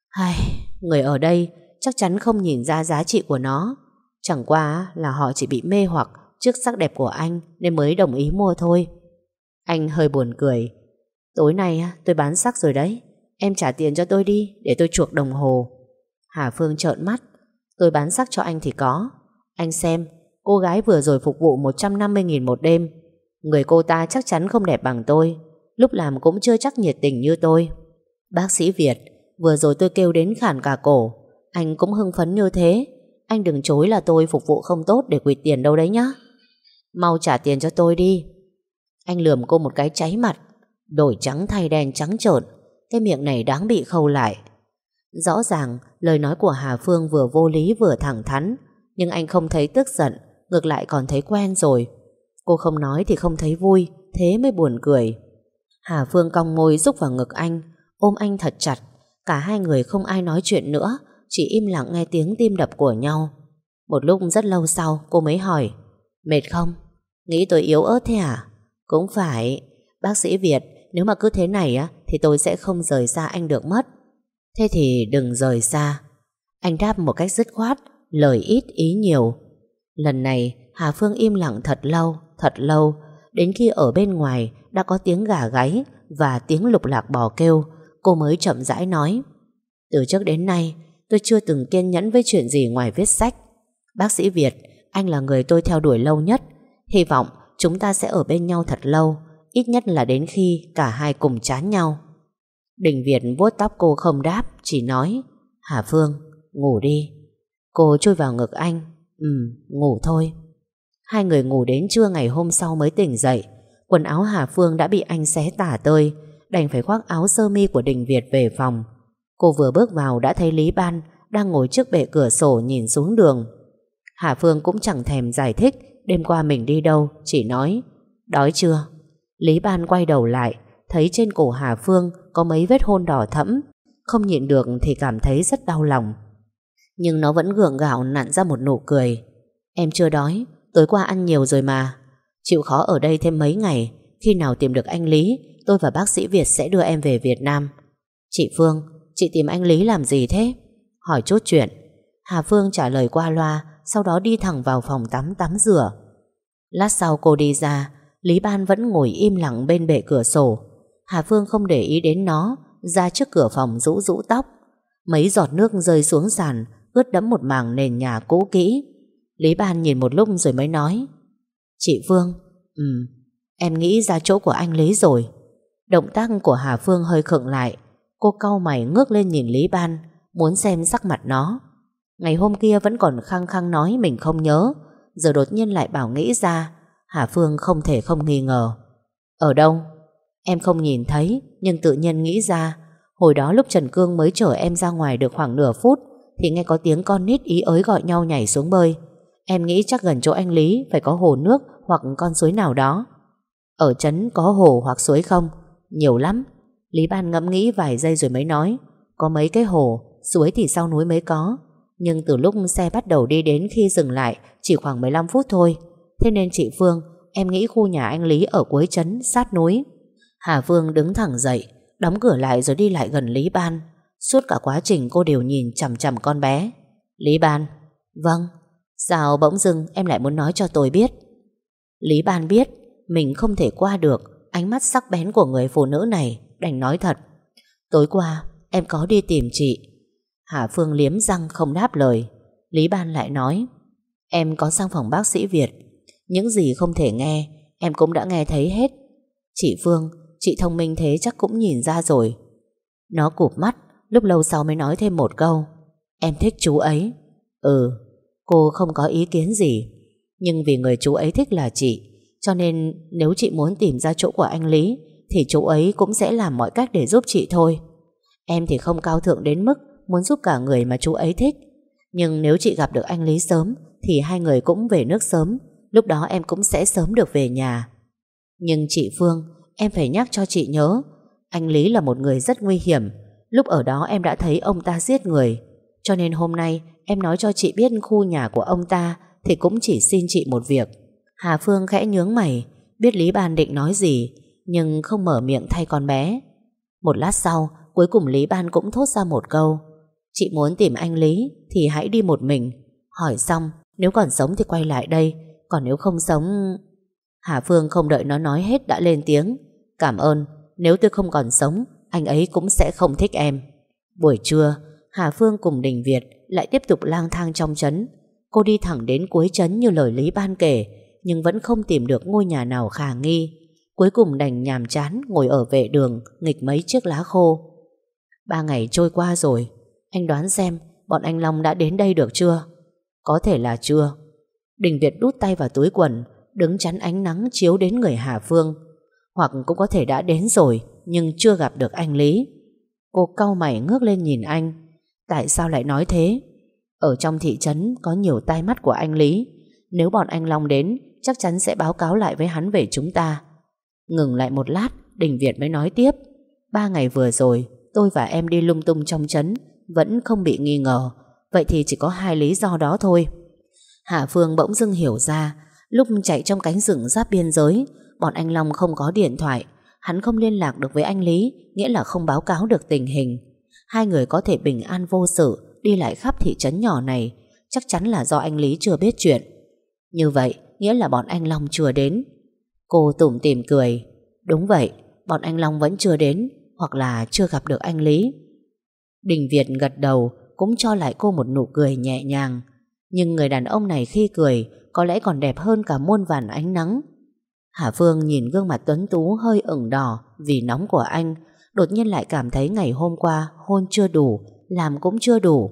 ai người ở đây chắc chắn không nhìn ra giá trị của nó. Chẳng qua là họ chỉ bị mê hoặc trước sắc đẹp của anh nên mới đồng ý mua thôi. Anh hơi buồn cười. Tối nay tôi bán sắc rồi đấy. Em trả tiền cho tôi đi để tôi chuộc đồng hồ. Hà Phương trợn mắt. Tôi bán sắc cho anh thì có. Anh xem, cô gái vừa rồi phục vụ 150.000 một đêm. Người cô ta chắc chắn không đẹp bằng tôi. Lúc làm cũng chưa chắc nhiệt tình như tôi. Bác sĩ Việt, vừa rồi tôi kêu đến khản cả cổ. Anh cũng hưng phấn như thế. Anh đừng chối là tôi phục vụ không tốt để quỵt tiền đâu đấy nhá. Mau trả tiền cho tôi đi. Anh lườm cô một cái cháy mặt. Đổi trắng thay đen trắng trợn. Cái miệng này đáng bị khâu lại. Rõ ràng, lời nói của Hà Phương vừa vô lý vừa thẳng thắn. Nhưng anh không thấy tức giận, ngược lại còn thấy quen rồi. Cô không nói thì không thấy vui, thế mới buồn cười. Hà Phương cong môi rúc vào ngực anh, ôm anh thật chặt. Cả hai người không ai nói chuyện nữa, chỉ im lặng nghe tiếng tim đập của nhau. Một lúc rất lâu sau, cô mới hỏi, mệt không? Nghĩ tôi yếu ớt thế à? Cũng phải, bác sĩ Việt, nếu mà cứ thế này á, thì tôi sẽ không rời xa anh được mất. Thế thì đừng rời xa. Anh đáp một cách dứt khoát, lời ít ý nhiều. Lần này, Hà Phương im lặng thật lâu, thật lâu, đến khi ở bên ngoài đã có tiếng gà gáy và tiếng lục lạc bò kêu, cô mới chậm rãi nói. Từ trước đến nay, tôi chưa từng kiên nhẫn với chuyện gì ngoài viết sách. Bác sĩ Việt, anh là người tôi theo đuổi lâu nhất. Hy vọng chúng ta sẽ ở bên nhau thật lâu, ít nhất là đến khi cả hai cùng chán nhau. Đình Việt vuốt tóc cô không đáp, chỉ nói, Hà Phương, ngủ đi. Cô chui vào ngực anh, ừ, ngủ thôi. Hai người ngủ đến trưa ngày hôm sau mới tỉnh dậy. Quần áo Hà Phương đã bị anh xé tả tơi, đành phải khoác áo sơ mi của Đình Việt về phòng. Cô vừa bước vào đã thấy Lý Ban đang ngồi trước bệ cửa sổ nhìn xuống đường. Hà Phương cũng chẳng thèm giải thích đêm qua mình đi đâu, chỉ nói Đói chưa? Lý Ban quay đầu lại, thấy trên cổ Hà Phương có mấy vết hôn đỏ thẫm, không nhịn được thì cảm thấy rất đau lòng. Nhưng nó vẫn gượng gạo nặn ra một nụ cười. Em chưa đói, tối qua ăn nhiều rồi mà. Chịu khó ở đây thêm mấy ngày, khi nào tìm được anh Lý, tôi và bác sĩ Việt sẽ đưa em về Việt Nam. Chị Phương, chị tìm anh Lý làm gì thế? Hỏi chốt chuyện. Hà Phương trả lời qua loa, sau đó đi thẳng vào phòng tắm tắm rửa. Lát sau cô đi ra, Lý Ban vẫn ngồi im lặng bên bệ cửa sổ. Hà Phương không để ý đến nó, ra trước cửa phòng rũ rũ tóc. Mấy giọt nước rơi xuống sàn, ướt đẫm một mảng nền nhà cũ kỹ. Lý Ban nhìn một lúc rồi mới nói Chị Phương, ừ, em nghĩ ra chỗ của anh Lý rồi. Động tác của Hà Phương hơi khựng lại. Cô cau mày ngước lên nhìn Lý Ban, muốn xem sắc mặt nó. Ngày hôm kia vẫn còn khăng khăng nói mình không nhớ, giờ đột nhiên lại bảo nghĩ ra. Hà Phương không thể không nghi ngờ. Ở đâu? Em không nhìn thấy, nhưng tự nhiên nghĩ ra. Hồi đó lúc Trần Cương mới chở em ra ngoài được khoảng nửa phút, thì nghe có tiếng con nít ý ới gọi nhau nhảy xuống bơi. Em nghĩ chắc gần chỗ anh Lý phải có hồ nước hoặc con suối nào đó. Ở trấn có hồ hoặc suối không? Nhiều lắm. Lý Ban ngẫm nghĩ vài giây rồi mới nói có mấy cái hồ, suối thì sau núi mới có. Nhưng từ lúc xe bắt đầu đi đến khi dừng lại chỉ khoảng 15 phút thôi. Thế nên chị Phương, em nghĩ khu nhà anh Lý ở cuối trấn sát núi. Hà Phương đứng thẳng dậy, đóng cửa lại rồi đi lại gần Lý Ban. Suốt cả quá trình cô đều nhìn chằm chằm con bé. Lý Ban. Vâng. Sao bỗng dưng em lại muốn nói cho tôi biết? Lý Ban biết mình không thể qua được ánh mắt sắc bén của người phụ nữ này, đành nói thật. Tối qua, em có đi tìm chị. Hà Phương liếm răng không đáp lời. Lý Ban lại nói, em có sang phòng bác sĩ Việt. Những gì không thể nghe, em cũng đã nghe thấy hết. Chị Phương, chị thông minh thế chắc cũng nhìn ra rồi. Nó cụp mắt, lúc lâu sau mới nói thêm một câu. Em thích chú ấy. Ừ, cô không có ý kiến gì. Nhưng vì người chú ấy thích là chị, cho nên nếu chị muốn tìm ra chỗ của anh Lý, thì chú ấy cũng sẽ làm mọi cách để giúp chị thôi. Em thì không cao thượng đến mức muốn giúp cả người mà chú ấy thích. Nhưng nếu chị gặp được anh Lý sớm, thì hai người cũng về nước sớm, lúc đó em cũng sẽ sớm được về nhà. Nhưng chị Phương, em phải nhắc cho chị nhớ, anh Lý là một người rất nguy hiểm. Lúc ở đó em đã thấy ông ta giết người. Cho nên hôm nay em nói cho chị biết khu nhà của ông ta thì cũng chỉ xin chị một việc. Hà Phương khẽ nhướng mày, biết Lý Ban định nói gì, nhưng không mở miệng thay con bé. Một lát sau, cuối cùng Lý Ban cũng thốt ra một câu. Chị muốn tìm anh Lý thì hãy đi một mình. Hỏi xong, nếu còn sống thì quay lại đây, còn nếu không sống... Hà Phương không đợi nó nói hết đã lên tiếng. Cảm ơn, nếu tôi không còn sống, anh ấy cũng sẽ không thích em. Buổi trưa, Hà Phương cùng Đình Việt lại tiếp tục lang thang trong trấn. Cô đi thẳng đến cuối trấn như lời Lý Ban kể, nhưng vẫn không tìm được ngôi nhà nào khả nghi. Cuối cùng đành nhàm chán ngồi ở vệ đường, nghịch mấy chiếc lá khô. Ba ngày trôi qua rồi, anh đoán xem bọn anh Long đã đến đây được chưa? Có thể là chưa. Đình Việt đút tay vào túi quần, đứng chắn ánh nắng chiếu đến người Hà Phương. Hoặc cũng có thể đã đến rồi, nhưng chưa gặp được anh Lý. Cô cau mày ngước lên nhìn anh. Tại sao lại nói thế? Ở trong thị trấn có nhiều tai mắt của anh Lý. Nếu bọn anh Long đến, chắc chắn sẽ báo cáo lại với hắn về chúng ta. Ngừng lại một lát, Đình Việt mới nói tiếp. Ba ngày vừa rồi, tôi và em đi lung tung trong trấn, vẫn không bị nghi ngờ. Vậy thì chỉ có hai lý do đó thôi. Hạ Phương bỗng dưng hiểu ra, lúc chạy trong cánh rừng giáp biên giới, bọn anh Long không có điện thoại. Hắn không liên lạc được với anh Lý, nghĩa là không báo cáo được tình hình. Hai người có thể bình an vô sự, đi lại khắp thị trấn nhỏ này, chắc chắn là do anh Lý chưa biết chuyện. Như vậy, nghĩa là bọn anh Long chưa đến. Cô tủm tìm cười. Đúng vậy, bọn anh Long vẫn chưa đến, hoặc là chưa gặp được anh Lý. Đình Việt gật đầu, cũng cho lại cô một nụ cười nhẹ nhàng. Nhưng người đàn ông này khi cười, có lẽ còn đẹp hơn cả muôn vàn ánh nắng. Hà Phương nhìn gương mặt tuấn tú hơi ửng đỏ vì nóng của anh, đột nhiên lại cảm thấy ngày hôm qua hôn chưa đủ, làm cũng chưa đủ.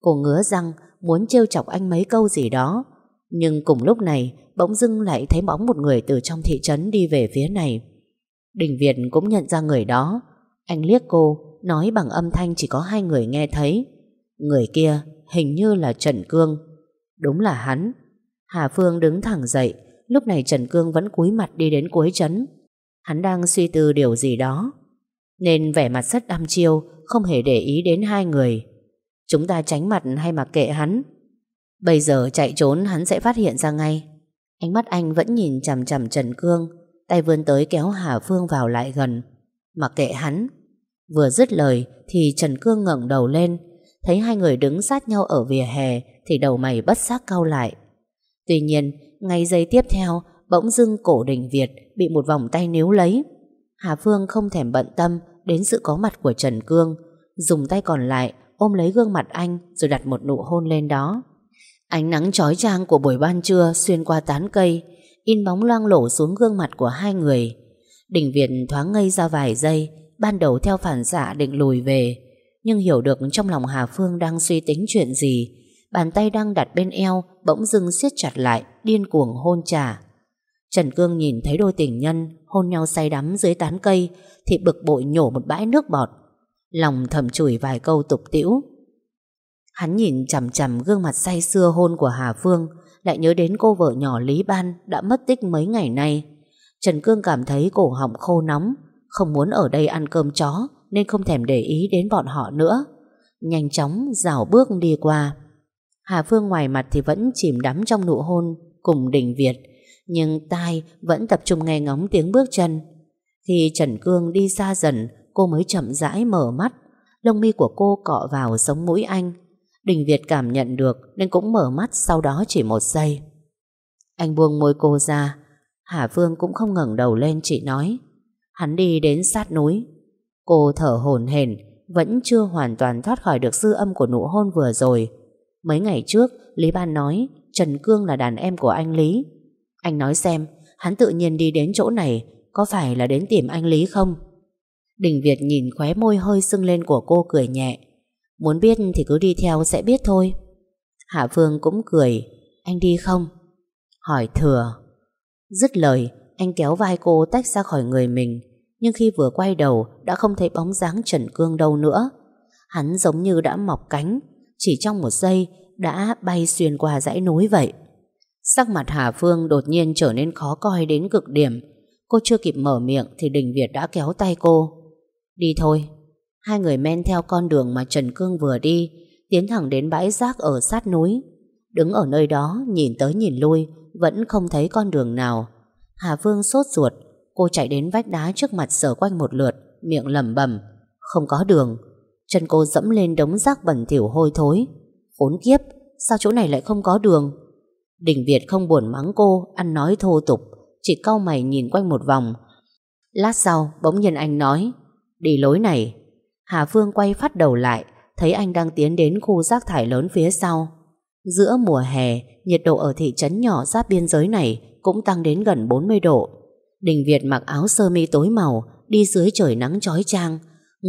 Cô ngứa răng, muốn trêu chọc anh mấy câu gì đó, nhưng cùng lúc này Bỗng dưng lại thấy bóng một người Từ trong thị trấn đi về phía này. Đình Việt cũng nhận ra người đó. Anh liếc cô Nói bằng âm thanh chỉ có hai người nghe thấy. Người kia hình như là Trần Cương. Đúng là hắn. Hà Phương đứng thẳng dậy, Lúc này Trần Cương vẫn cúi mặt đi đến cuối trấn. Hắn đang suy tư điều gì đó. Nên vẻ mặt rất đăm chiêu, Không hề để ý đến hai người. Chúng ta tránh mặt hay mặc kệ hắn. Bây giờ chạy trốn hắn sẽ phát hiện ra ngay. Ánh mắt anh vẫn nhìn chằm chằm Trần Cương, Tay vươn tới kéo Hà Phương vào lại gần. Mặc kệ hắn. Vừa dứt lời thì Trần Cương ngẩng đầu lên, Thấy hai người đứng sát nhau ở vỉa hè thì đầu mày bất giác cau lại Tuy nhiên Ngay giây tiếp theo Bỗng dưng cổ đình Việt Bị một vòng tay níu lấy Hà Phương không thèm bận tâm Đến sự có mặt của Trần Cương Dùng tay còn lại ôm lấy gương mặt anh Rồi đặt một nụ hôn lên đó Ánh nắng chói chang của buổi ban trưa xuyên qua tán cây, in bóng loang lổ xuống gương mặt của hai người. Đình Việt thoáng ngây ra vài giây, ban đầu theo phản xạ định lùi về, nhưng hiểu được trong lòng Hà Phương đang suy tính chuyện gì. Bàn tay đang đặt bên eo bỗng dưng siết chặt lại, điên cuồng hôn trả. Trần Cương nhìn thấy đôi tình nhân hôn nhau say đắm dưới tán cây thì bực bội nhổ một bãi nước bọt. Lòng thầm chửi vài câu tục tĩu Hắn nhìn chằm chằm gương mặt say xưa hôn của Hà Phương Lại nhớ đến cô vợ nhỏ Lý Ban Đã mất tích mấy ngày nay Trần Cương cảm thấy cổ họng khô nóng Không muốn ở đây ăn cơm chó Nên không thèm để ý đến bọn họ nữa Nhanh chóng rào bước đi qua Hà Phương ngoài mặt thì vẫn chìm đắm trong nụ hôn Cùng Đình Việt, Nhưng tai vẫn tập trung nghe ngóng tiếng bước chân. Khi Trần Cương đi xa dần, Cô mới chậm rãi mở mắt. Lông mi của cô cọ vào sống mũi anh. Đình Việt cảm nhận được Nên cũng mở mắt sau đó chỉ một giây. Anh buông môi cô ra. Hà Phương cũng không ngẩng đầu lên, chỉ nói. Hắn đi đến sát núi. Cô thở hổn hển, Vẫn chưa hoàn toàn thoát khỏi được dư âm của nụ hôn vừa rồi. Mấy ngày trước, Lý Ban nói, Trần Cương là đàn em của anh Lý. Anh nói xem, Hắn tự nhiên đi đến chỗ này, Có phải là đến tìm anh Lý không? Đình Việt nhìn khóe môi hơi sưng lên của cô cười nhẹ. Muốn biết thì cứ đi theo sẽ biết thôi. Hạ Phương cũng cười, Anh đi không? Hỏi thừa. Dứt lời, anh kéo vai cô tách ra khỏi người mình, Nhưng khi vừa quay đầu Đã không thấy bóng dáng Trần Cương đâu nữa. Hắn giống như đã mọc cánh chỉ trong một giây Đã bay xuyên qua dãy núi vậy. Sắc mặt Hà Phương đột nhiên trở nên khó coi đến cực điểm. Cô chưa kịp mở miệng Thì Đình Việt đã kéo tay cô. Đi thôi. Hai người men theo con đường mà Trần Cương vừa đi, Tiến thẳng đến bãi rác ở sát núi. Đứng ở nơi đó, Nhìn tới nhìn lui, Vẫn không thấy con đường nào. Hà Phương sốt ruột, Cô chạy đến vách đá trước mặt sở quanh một lượt, Miệng lẩm bẩm, Không có đường. Chân cô dẫm lên đống rác bẩn thỉu hôi thối. Khốn kiếp, Sao chỗ này lại không có đường? Đình Việt không buồn mắng cô, Ăn nói thô tục, Chỉ cau mày nhìn quanh một vòng. Lát sau, bỗng nhiên anh nói, Đi lối này. Hà Phương quay phát đầu lại, Thấy anh đang tiến đến khu rác thải lớn phía sau. Giữa mùa hè, Nhiệt độ ở thị trấn nhỏ giáp biên giới này Cũng tăng đến gần 40 độ. Đình Việt mặc áo sơ mi tối màu, Đi dưới trời nắng chói chang.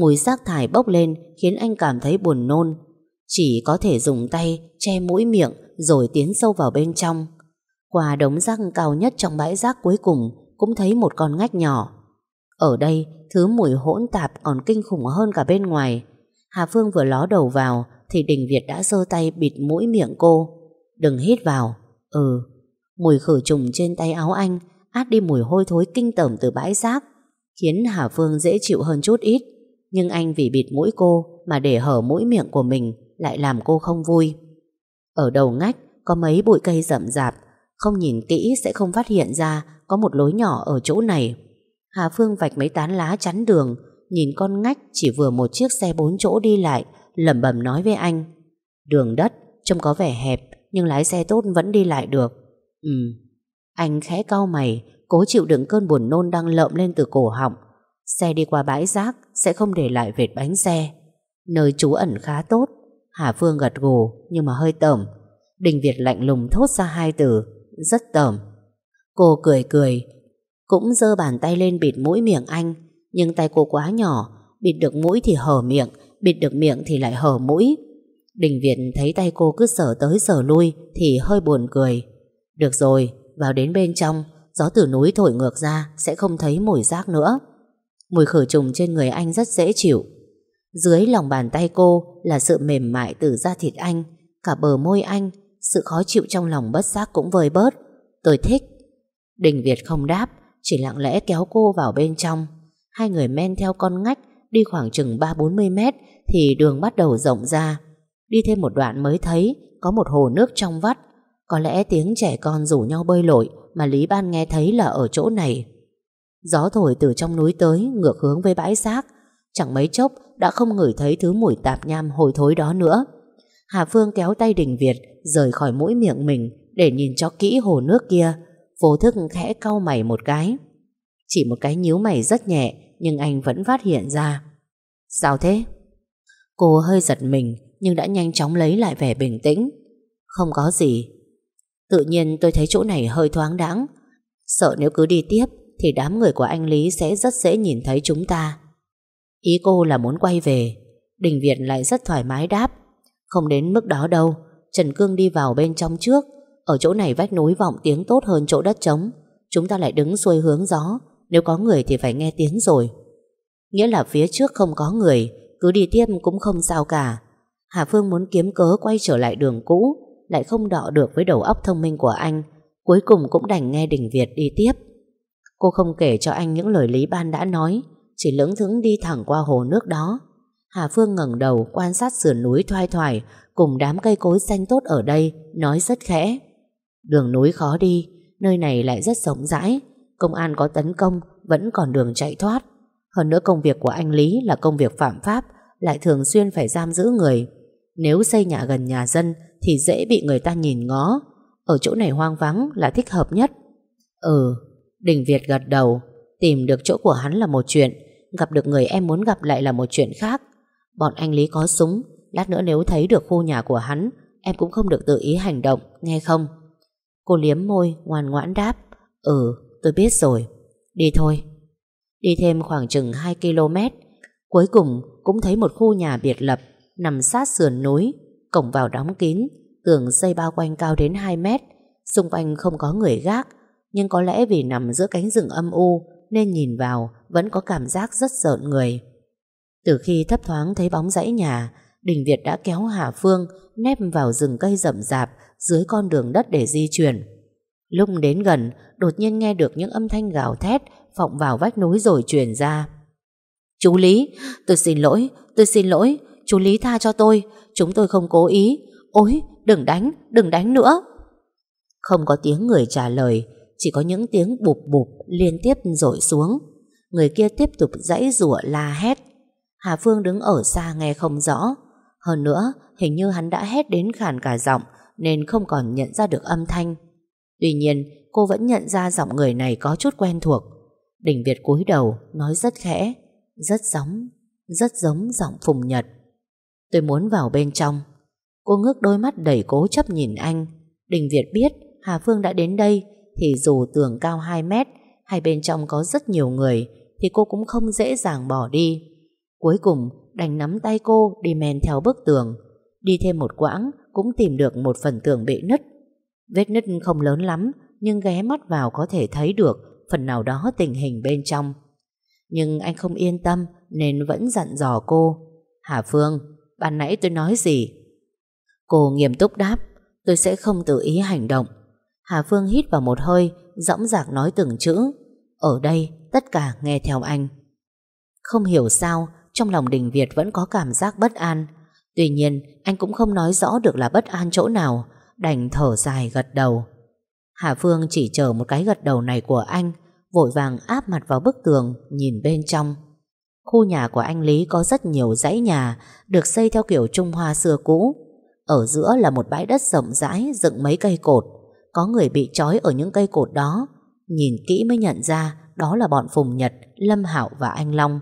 Mùi rác thải bốc lên Khiến anh cảm thấy buồn nôn. Chỉ có thể dùng tay che mũi miệng Rồi tiến sâu vào bên trong. Qua đống rác cao nhất trong bãi rác cuối cùng Cũng thấy một con ngách nhỏ. Ở đây, Thứ mùi hỗn tạp còn kinh khủng hơn cả bên ngoài. Hà Phương vừa ló đầu vào Thì Đình Việt đã giơ tay bịt mũi miệng cô. Đừng hít vào. Ừ. Mùi khử trùng trên tay áo anh, Át đi mùi hôi thối kinh tởm từ bãi rác, Khiến Hà Phương dễ chịu hơn chút ít. Nhưng anh vì bịt mũi cô Mà để hở mũi miệng của mình Lại làm cô không vui. Ở đầu ngách có mấy bụi cây rậm rạp, Không nhìn kỹ sẽ không phát hiện ra Có một lối nhỏ ở chỗ này. Hà Phương vạch mấy tán lá chắn đường, Nhìn con ngách chỉ vừa một chiếc xe bốn chỗ đi lại, lẩm bẩm nói với anh. Đường đất, trông có vẻ hẹp, Nhưng lái xe tốt vẫn đi lại được. Ừ. Anh khẽ cau mày, Cố chịu đựng cơn buồn nôn đang lợm lên từ cổ họng Xe đi qua bãi rác Sẽ không để lại vệt bánh xe. Nơi trú ẩn khá tốt. Hà Phương gật gù nhưng mà hơi tởm. Đình Việt lạnh lùng thốt ra hai từ Rất tởm. Cô cười cười cũng giơ bàn tay lên bịt mũi miệng anh Nhưng tay cô quá nhỏ Bịt được mũi thì hở miệng Bịt được miệng thì lại hở mũi. Đình Việt thấy tay cô cứ sờ tới sờ lui Thì hơi buồn cười. Được rồi, vào đến bên trong Gió từ núi thổi ngược ra Sẽ không thấy mùi rác nữa. Mùi khử trùng trên người anh rất dễ chịu Dưới lòng bàn tay cô Là sự mềm mại từ da thịt anh, Cả bờ môi anh, Sự khó chịu trong lòng bất giác cũng vơi bớt Tôi thích Đình Việt không đáp, chỉ lặng lẽ kéo cô vào bên trong. Hai người men theo con ngách, đi khoảng chừng 3-40 mét thì đường bắt đầu rộng ra. Đi thêm một đoạn mới thấy có một hồ nước trong vắt. Có lẽ tiếng trẻ con rủ nhau bơi lội mà Lý Ban nghe thấy là ở chỗ này. Gió thổi từ trong núi tới ngược hướng với bãi xác, Chẳng mấy chốc đã không ngửi thấy thứ mùi tạp nham hồi thối đó nữa. Hà Phương kéo tay Đình Việt rời khỏi mũi miệng mình để nhìn cho kỹ hồ nước kia. Vô thức khẽ cau mày một cái. Chỉ một cái nhíu mày rất nhẹ Nhưng anh vẫn phát hiện ra. Sao thế? Cô hơi giật mình Nhưng đã nhanh chóng lấy lại vẻ bình tĩnh. Không có gì. Tự nhiên tôi thấy chỗ này hơi thoáng đãng. Sợ nếu cứ đi tiếp thì đám người của anh Lý sẽ rất dễ nhìn thấy chúng ta. Ý cô là muốn quay về. Đình Việt lại rất thoải mái đáp. Không đến mức đó đâu. Trần Cương đi vào bên trong trước. Ở chỗ này vách núi vọng tiếng tốt hơn chỗ đất trống. Chúng ta lại đứng xuôi hướng gió. Nếu có người thì phải nghe tiếng rồi. Nghĩa là phía trước không có người. Cứ đi tiếp cũng không sao cả. Hà Phương muốn kiếm cớ quay trở lại đường cũ. Lại không đọ được với đầu óc thông minh của anh. Cuối cùng cũng đành nghe Đình Việt đi tiếp. Cô không kể cho anh những lời Lý Ban đã nói, Chỉ lững thững đi thẳng qua hồ nước đó. Hà Phương ngẩng đầu quan sát sườn núi thoai thoải Cùng đám cây cối xanh tốt ở đây, Nói rất khẽ. Đường núi khó đi, Nơi này lại rất rộng rãi, Công an có tấn công, Vẫn còn đường chạy thoát. Hơn nữa công việc của anh Lý là công việc phạm pháp, Lại thường xuyên phải giam giữ người. Nếu xây nhà gần nhà dân Thì dễ bị người ta nhìn ngó. Ở chỗ này hoang vắng là thích hợp nhất. Ừ Đình Việt gật đầu, Tìm được chỗ của hắn là một chuyện, Gặp được người em muốn gặp lại là một chuyện khác. Bọn anh Lý có súng, Lát nữa nếu thấy được khu nhà của hắn, Em cũng không được tự ý hành động, Nghe không? Cô liếm môi, ngoan ngoãn đáp Ừ tôi biết rồi, Đi thôi. Đi thêm khoảng chừng 2 km, Cuối cùng cũng thấy một khu nhà biệt lập, Nằm sát sườn núi, Cổng vào đóng kín, Tường xây bao quanh cao đến 2 mét, Xung quanh không có người gác nhưng có lẽ vì nằm giữa cánh rừng âm u Nên nhìn vào Vẫn có cảm giác rất sợ người Từ khi thấp thoáng thấy bóng dãy nhà Đình Việt đã kéo Hà Phương nép vào rừng cây rậm rạp dưới con đường đất để di chuyển. Lúc đến gần, đột nhiên nghe được những âm thanh gào thét phọng vào vách núi rồi truyền ra. Chú Lý, tôi xin lỗi, tôi xin lỗi, chú Lý tha cho tôi, chúng tôi không cố ý. Ôi, đừng đánh, đừng đánh nữa. Không có tiếng người trả lời, chỉ có những tiếng bụp bụp liên tiếp rội xuống. Người kia tiếp tục dãy rủa la hét. Hà Phương đứng ở xa nghe không rõ. Hơn nữa, hình như hắn đã hét đến khàn cả giọng nên không còn nhận ra được âm thanh. Tuy nhiên, cô vẫn nhận ra giọng người này có chút quen thuộc. Đình Việt cúi đầu, nói rất khẽ, rất giống, rất giống giọng Phùng Nhật. Tôi muốn vào bên trong. Cô ngước đôi mắt đầy cố chấp nhìn anh. Đình Việt biết Hà Phương đã đến đây thì dù tường cao 2 mét hay bên trong có rất nhiều người thì cô cũng không dễ dàng bỏ đi. Cuối cùng đành nắm tay cô đi men theo bức tường. Đi thêm một quãng cũng tìm được một phần tường bị nứt. Vết nứt không lớn lắm nhưng ghé mắt vào có thể thấy được phần nào đó tình hình bên trong. Nhưng anh không yên tâm nên vẫn dặn dò cô. Hà Phương, ban nãy tôi nói gì? Cô nghiêm túc đáp, tôi sẽ không tự ý hành động. Hà Phương hít vào một hơi, dõng dạc nói từng chữ. Ở đây, tất cả nghe theo anh. Không hiểu sao, trong lòng Đình Việt vẫn có cảm giác bất an. Tuy nhiên, anh cũng không nói rõ được là bất an chỗ nào, đành thở dài gật đầu. Hà Phương chỉ chờ một cái gật đầu này của anh, vội vàng áp mặt vào bức tường, nhìn bên trong. Khu nhà của anh Lý có rất nhiều dãy nhà, được xây theo kiểu Trung Hoa xưa cũ. Ở giữa là một bãi đất rộng rãi dựng mấy cây cột, có người bị trói ở những cây cột đó. Nhìn kỹ mới nhận ra đó là bọn Phùng Nhật, Lâm Hạo và anh Long.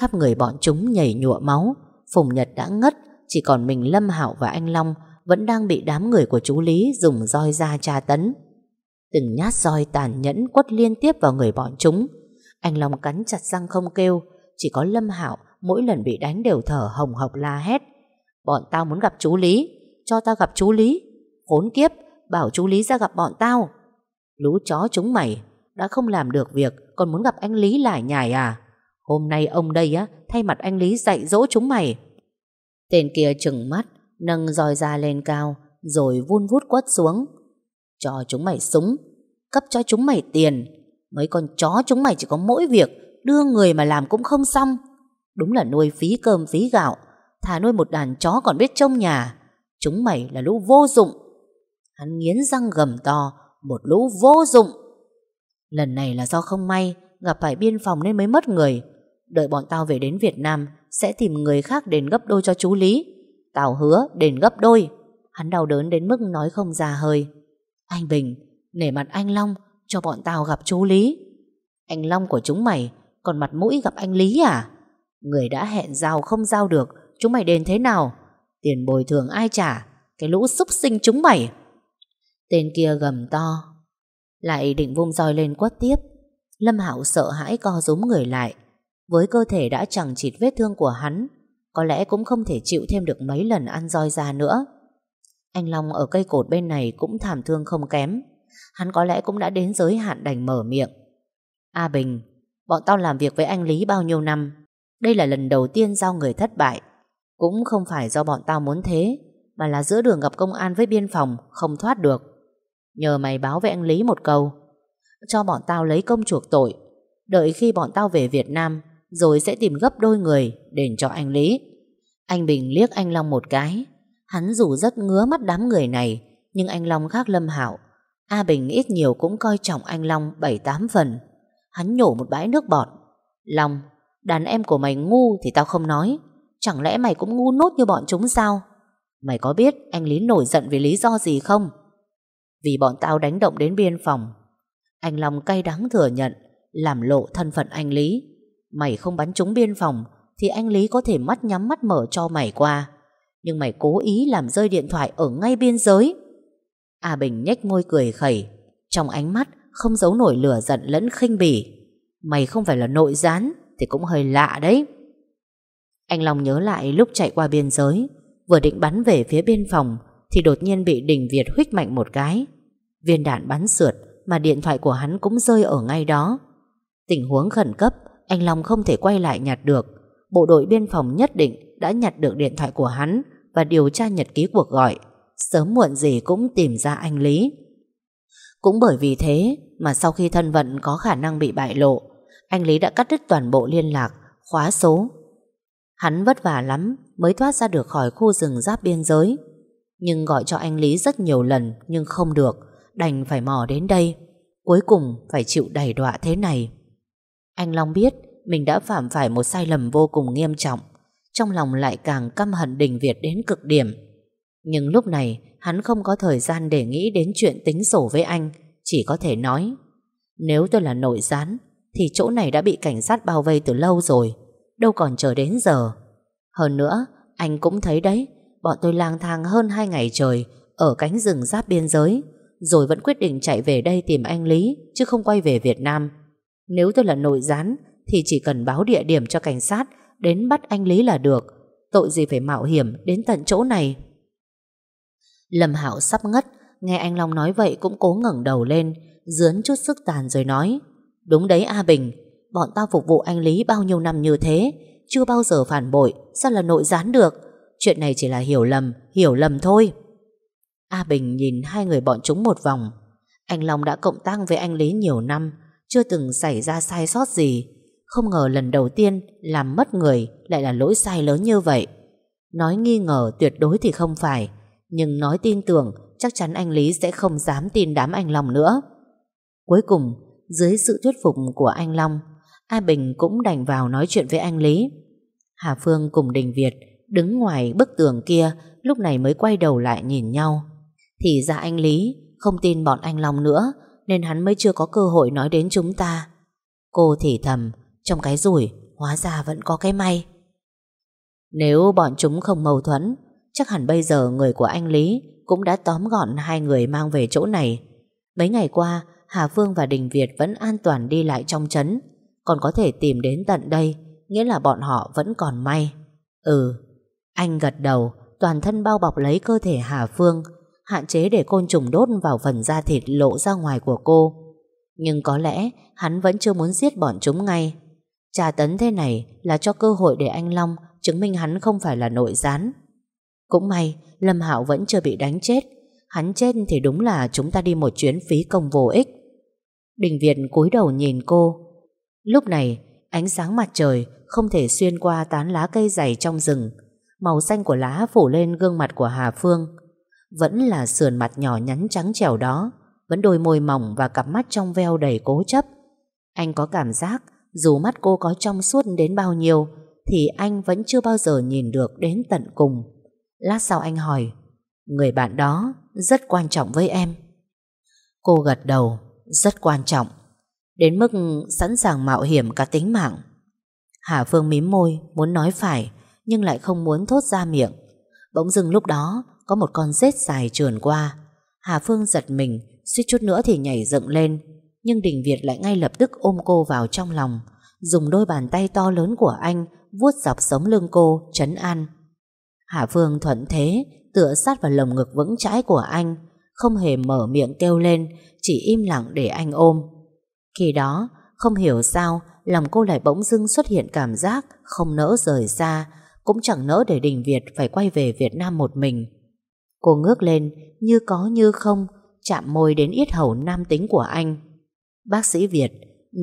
Khắp người bọn chúng nhảy nhụa máu Phùng Nhật đã ngất Chỉ còn mình Lâm Hạo và anh Long Vẫn đang bị đám người của chú Lý Dùng roi ra tra tấn Từng nhát roi tàn nhẫn quất liên tiếp vào người bọn chúng Anh Long cắn chặt răng không kêu Chỉ có Lâm Hạo Mỗi lần bị đánh đều thở hồng hộc la hét Bọn tao muốn gặp chú Lý Cho tao gặp chú Lý Khốn kiếp Bảo chú Lý ra gặp bọn tao. Lũ chó chúng mày, Đã không làm được việc, Còn muốn gặp anh Lý lại nhải à? Hôm nay ông đây á, Thay mặt anh Lý dạy dỗ chúng mày. Tên kia trừng mắt, Nâng roi ra lên cao, Rồi vun vút quất xuống. Cho chúng mày súng, Cấp cho chúng mày tiền. Mấy con chó chúng mày chỉ có mỗi việc, Đưa người mà làm cũng không xong. Đúng là nuôi phí cơm phí gạo, Thà nuôi một đàn chó còn biết trông nhà. Chúng mày là lũ vô dụng. Hắn nghiến răng gầm to, Một lũ vô dụng. Lần này là do không may, Gặp phải biên phòng nên mới mất người. Đợi bọn tao về đến Việt Nam, Sẽ tìm người khác đền gấp đôi cho chú Lý. Tao hứa, đền gấp đôi. Hắn đau đớn đến mức nói không ra hơi. Anh Bình, Nể mặt anh Long, Cho bọn tao gặp chú Lý. Anh Long của chúng mày, Còn mặt mũi gặp anh Lý à? Người đã hẹn giao không giao được, Chúng mày đền thế nào? Tiền bồi thường ai trả? Cái lũ xúc sinh chúng mày! Tên kia gầm to. Lại định vung roi lên quất tiếp. Lâm Hạo sợ hãi co rúm người lại. Với cơ thể đã chẳng chịt vết thương của hắn, Có lẽ cũng không thể chịu thêm được mấy lần ăn roi ra nữa. Anh Long ở cây cột bên này cũng thảm thương không kém. Hắn có lẽ cũng đã đến giới hạn đành mở miệng. A Bình, Bọn tao làm việc với anh Lý bao nhiêu năm? Đây là lần đầu tiên giao người thất bại. Cũng không phải do bọn tao muốn thế, Mà là giữa đường gặp công an với biên phòng, Không thoát được. Nhờ mày báo với anh Lý một câu Cho bọn tao lấy công chuộc tội Đợi khi bọn tao về Việt Nam rồi sẽ tìm gấp đôi người đền cho anh Lý. Anh Bình liếc anh Long một cái. Hắn dù rất ngứa mắt đám người này, nhưng anh Long khác Lâm Hạo. A Bình ít nhiều cũng coi trọng anh Long 7-8 phần. Hắn nhổ một bãi nước bọt. Long, đàn em của mày ngu thì tao không nói. Chẳng lẽ mày cũng ngu nốt như bọn chúng sao? Mày có biết anh Lý nổi giận vì lý do gì không? Vì bọn tao đánh động đến biên phòng. Anh Long cay đắng thừa nhận làm lộ thân phận anh Lý. Mày không bắn trúng biên phòng thì anh Lý có thể mắt nhắm mắt mở cho mày qua. Nhưng mày cố ý làm rơi điện thoại ở ngay biên giới. A Bình nhếch môi cười khẩy. Trong ánh mắt không giấu nổi lửa giận lẫn khinh bỉ. Mày không phải là nội gián thì cũng hơi lạ đấy. Anh Long nhớ lại lúc chạy qua biên giới, vừa định bắn về phía biên phòng thì đột nhiên bị Đình Việt huých mạnh một cái. Viên đạn bắn sượt mà điện thoại của hắn cũng rơi ở ngay đó. Tình huống khẩn cấp, anh Long không thể quay lại nhặt được. Bộ đội biên phòng nhất định đã nhặt được điện thoại của hắn và điều tra nhật ký cuộc gọi. Sớm muộn gì cũng tìm ra anh Lý. Cũng bởi vì thế mà sau khi thân vận có khả năng bị bại lộ, anh Lý đã cắt đứt toàn bộ liên lạc, khóa số. Hắn vất vả lắm mới thoát ra được khỏi khu rừng giáp biên giới. Nhưng gọi cho anh Lý rất nhiều lần nhưng không được, đành phải mò đến đây. Cuối cùng phải chịu đầy đọa thế này. Anh Long biết mình đã phạm phải một sai lầm vô cùng nghiêm trọng. Trong lòng lại càng căm hận Đình Việt đến cực điểm. Nhưng lúc này hắn không có thời gian để nghĩ đến chuyện tính sổ với anh, chỉ có thể nói nếu tôi là nội gián thì chỗ này đã bị cảnh sát bao vây từ lâu rồi, đâu còn chờ đến giờ. Hơn nữa, anh cũng thấy đấy, bọn tôi lang thang hơn hai ngày trời ở cánh rừng giáp biên giới, rồi vẫn quyết định chạy về đây tìm anh Lý, chứ không quay về Việt Nam. Nếu tôi là nội gián thì chỉ cần báo địa điểm cho cảnh sát đến bắt anh Lý là được, tội gì phải mạo hiểm đến tận chỗ này. Lâm Hạo sắp ngất, nghe anh Long nói vậy cũng cố ngẩng đầu lên, dướn chút sức tàn rồi nói: "Đúng đấy A Bình, bọn tao phục vụ anh Lý bao nhiêu năm như thế, chưa bao giờ phản bội, sao là nội gián được? Chuyện này chỉ là hiểu lầm, hiểu lầm thôi." A Bình nhìn hai người bọn chúng một vòng. Anh Long đã cộng tác với anh Lý nhiều năm, chưa từng xảy ra sai sót gì. Không ngờ lần đầu tiên làm mất người lại là lỗi sai lớn như vậy. Nói nghi ngờ tuyệt đối thì không phải, nhưng nói tin tưởng chắc chắn anh Lý sẽ không dám tin đám anh Long nữa. Cuối cùng, dưới sự thuyết phục của anh Long, A Bình cũng đành vào nói chuyện với anh Lý. Hà Phương cùng Đình Việt đứng ngoài bức tường kia lúc này mới quay đầu lại nhìn nhau. Thì ra anh Lý không tin bọn anh Long nữa nên hắn mới chưa có cơ hội nói đến chúng ta. Cô thì thầm, trong cái rủi hóa ra vẫn có cái may. Nếu bọn chúng không mâu thuẫn, chắc hẳn bây giờ người của anh Lý cũng đã tóm gọn hai người mang về chỗ này. Mấy ngày qua, Hà Phương và Đình Việt vẫn an toàn đi lại trong trấn, còn có thể tìm đến tận đây, nghĩa là bọn họ vẫn còn may. Ừ, anh gật đầu, toàn thân bao bọc lấy cơ thể Hà Phương, hạn chế để côn trùng đốt vào phần da thịt lộ ra ngoài của cô. Nhưng có lẽ hắn vẫn chưa muốn giết bọn chúng ngay. Trà tấn thế này là cho cơ hội để anh Long chứng minh hắn không phải là nội gián. Cũng may Lâm Hạo vẫn chưa bị đánh chết. Hắn chết thì đúng là chúng ta đi một chuyến phí công vô ích. Đình Việt cúi đầu nhìn cô. Lúc này ánh sáng mặt trời không thể xuyên qua tán lá cây dày trong rừng. Màu xanh của lá phủ lên gương mặt của Hà Phương. Vẫn là sườn mặt nhỏ nhắn trắng trẻo đó, Vẫn đôi môi mỏng và cặp mắt trong veo đầy cố chấp. Anh có cảm giác, Dù mắt cô có trong suốt đến bao nhiêu, Thì anh vẫn chưa bao giờ nhìn được đến tận cùng. Lát sau anh hỏi, Người bạn đó rất quan trọng với em. Cô gật đầu, Rất quan trọng, Đến mức sẵn sàng mạo hiểm cả tính mạng. Hà Phương mím môi, Muốn nói phải nhưng lại không muốn thốt ra miệng Bỗng dưng lúc đó có một con rết dài trườn qua. Hà Phương giật mình, suýt chút nữa thì nhảy dựng lên, nhưng Đình Việt lại ngay lập tức ôm cô vào trong lòng, dùng đôi bàn tay to lớn của anh vuốt dọc sống lưng cô, chấn an. Hà Phương thuận thế, tựa sát vào lồng ngực vững chãi của anh, không hề mở miệng kêu lên, chỉ im lặng để anh ôm. Khi đó, không hiểu sao, lòng cô lại bỗng dưng xuất hiện cảm giác không nỡ rời xa, cũng chẳng nỡ để Đình Việt phải quay về Việt Nam một mình. Cô ngước lên như có như không chạm môi đến yết hầu nam tính của anh. Bác sĩ Việt,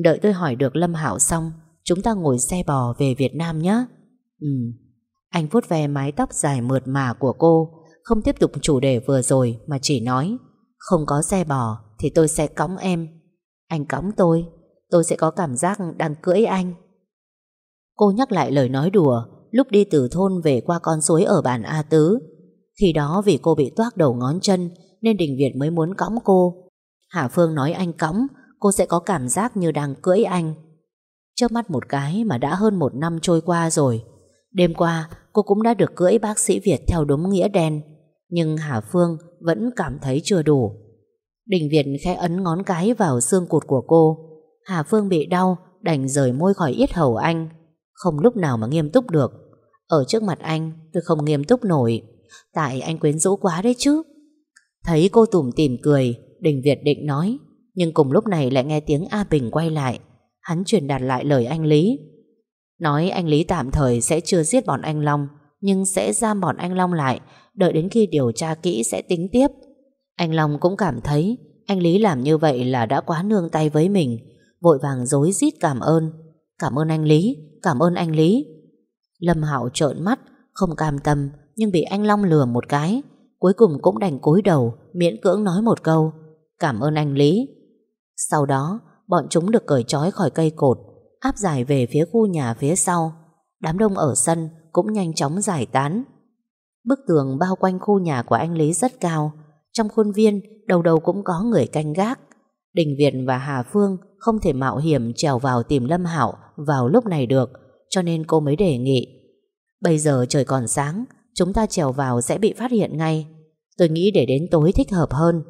đợi tôi hỏi được Lâm Hảo xong, chúng ta ngồi xe bò về Việt Nam nhé. Ừ. Anh vuốt ve mái tóc dài mượt mà của cô, không tiếp tục chủ đề vừa rồi mà chỉ nói, không có xe bò Thì tôi sẽ cõng em Anh cõng tôi Tôi sẽ có cảm giác đang cưỡi anh Cô nhắc lại lời nói đùa Lúc đi từ thôn về qua con suối ở bản A Tứ. Khi đó vì cô bị toác đầu ngón chân, Nên Đình Việt mới muốn cõng cô. Hà Phương nói anh cõng, Cô sẽ có cảm giác như đang cưỡi anh. Chớp mắt một cái mà đã hơn một năm trôi qua rồi. Đêm qua, cô cũng đã được cưỡi bác sĩ Việt theo đúng nghĩa đen, Nhưng Hà Phương vẫn cảm thấy chưa đủ. Đình Việt khẽ ấn ngón cái vào xương cụt của cô. Hà Phương bị đau, Đành rời môi khỏi yết hầu anh. Không lúc nào mà nghiêm túc được. Ở trước mặt anh, tôi không nghiêm túc nổi. Tại anh quyến rũ quá đấy chứ. Thấy cô tủm tỉm cười, Đình Việt định nói. Nhưng cùng lúc này lại nghe tiếng A Bình quay lại. Hắn truyền đạt lại lời anh Lý. Nói anh Lý tạm thời sẽ chưa giết bọn anh Long, Nhưng sẽ giam bọn anh Long lại, Đợi đến khi điều tra kỹ sẽ tính tiếp. Anh Long cũng cảm thấy, Anh Lý làm như vậy là đã quá nương tay với mình, Vội vàng dối rít cảm ơn. Cảm ơn anh Lý Cảm ơn anh Lý Lâm hảo trợn mắt Không cam tâm Nhưng bị anh Long lừa một cái Cuối cùng cũng đành cúi đầu Miễn cưỡng nói một câu Cảm ơn anh Lý Sau đó bọn chúng được cởi trói khỏi cây cột áp giải về phía khu nhà phía sau. Đám đông ở sân cũng nhanh chóng giải tán. Bức tường bao quanh khu nhà của anh Lý rất cao. Trong khuôn viên, đầu đầu cũng có người canh gác. Đình Việt và Hà Phương không thể mạo hiểm trèo vào tìm Lâm hảo vào lúc này được, cho nên cô mới đề nghị. Bây giờ trời còn sáng, chúng ta trèo vào sẽ bị phát hiện ngay. Tôi nghĩ để đến tối thích hợp hơn.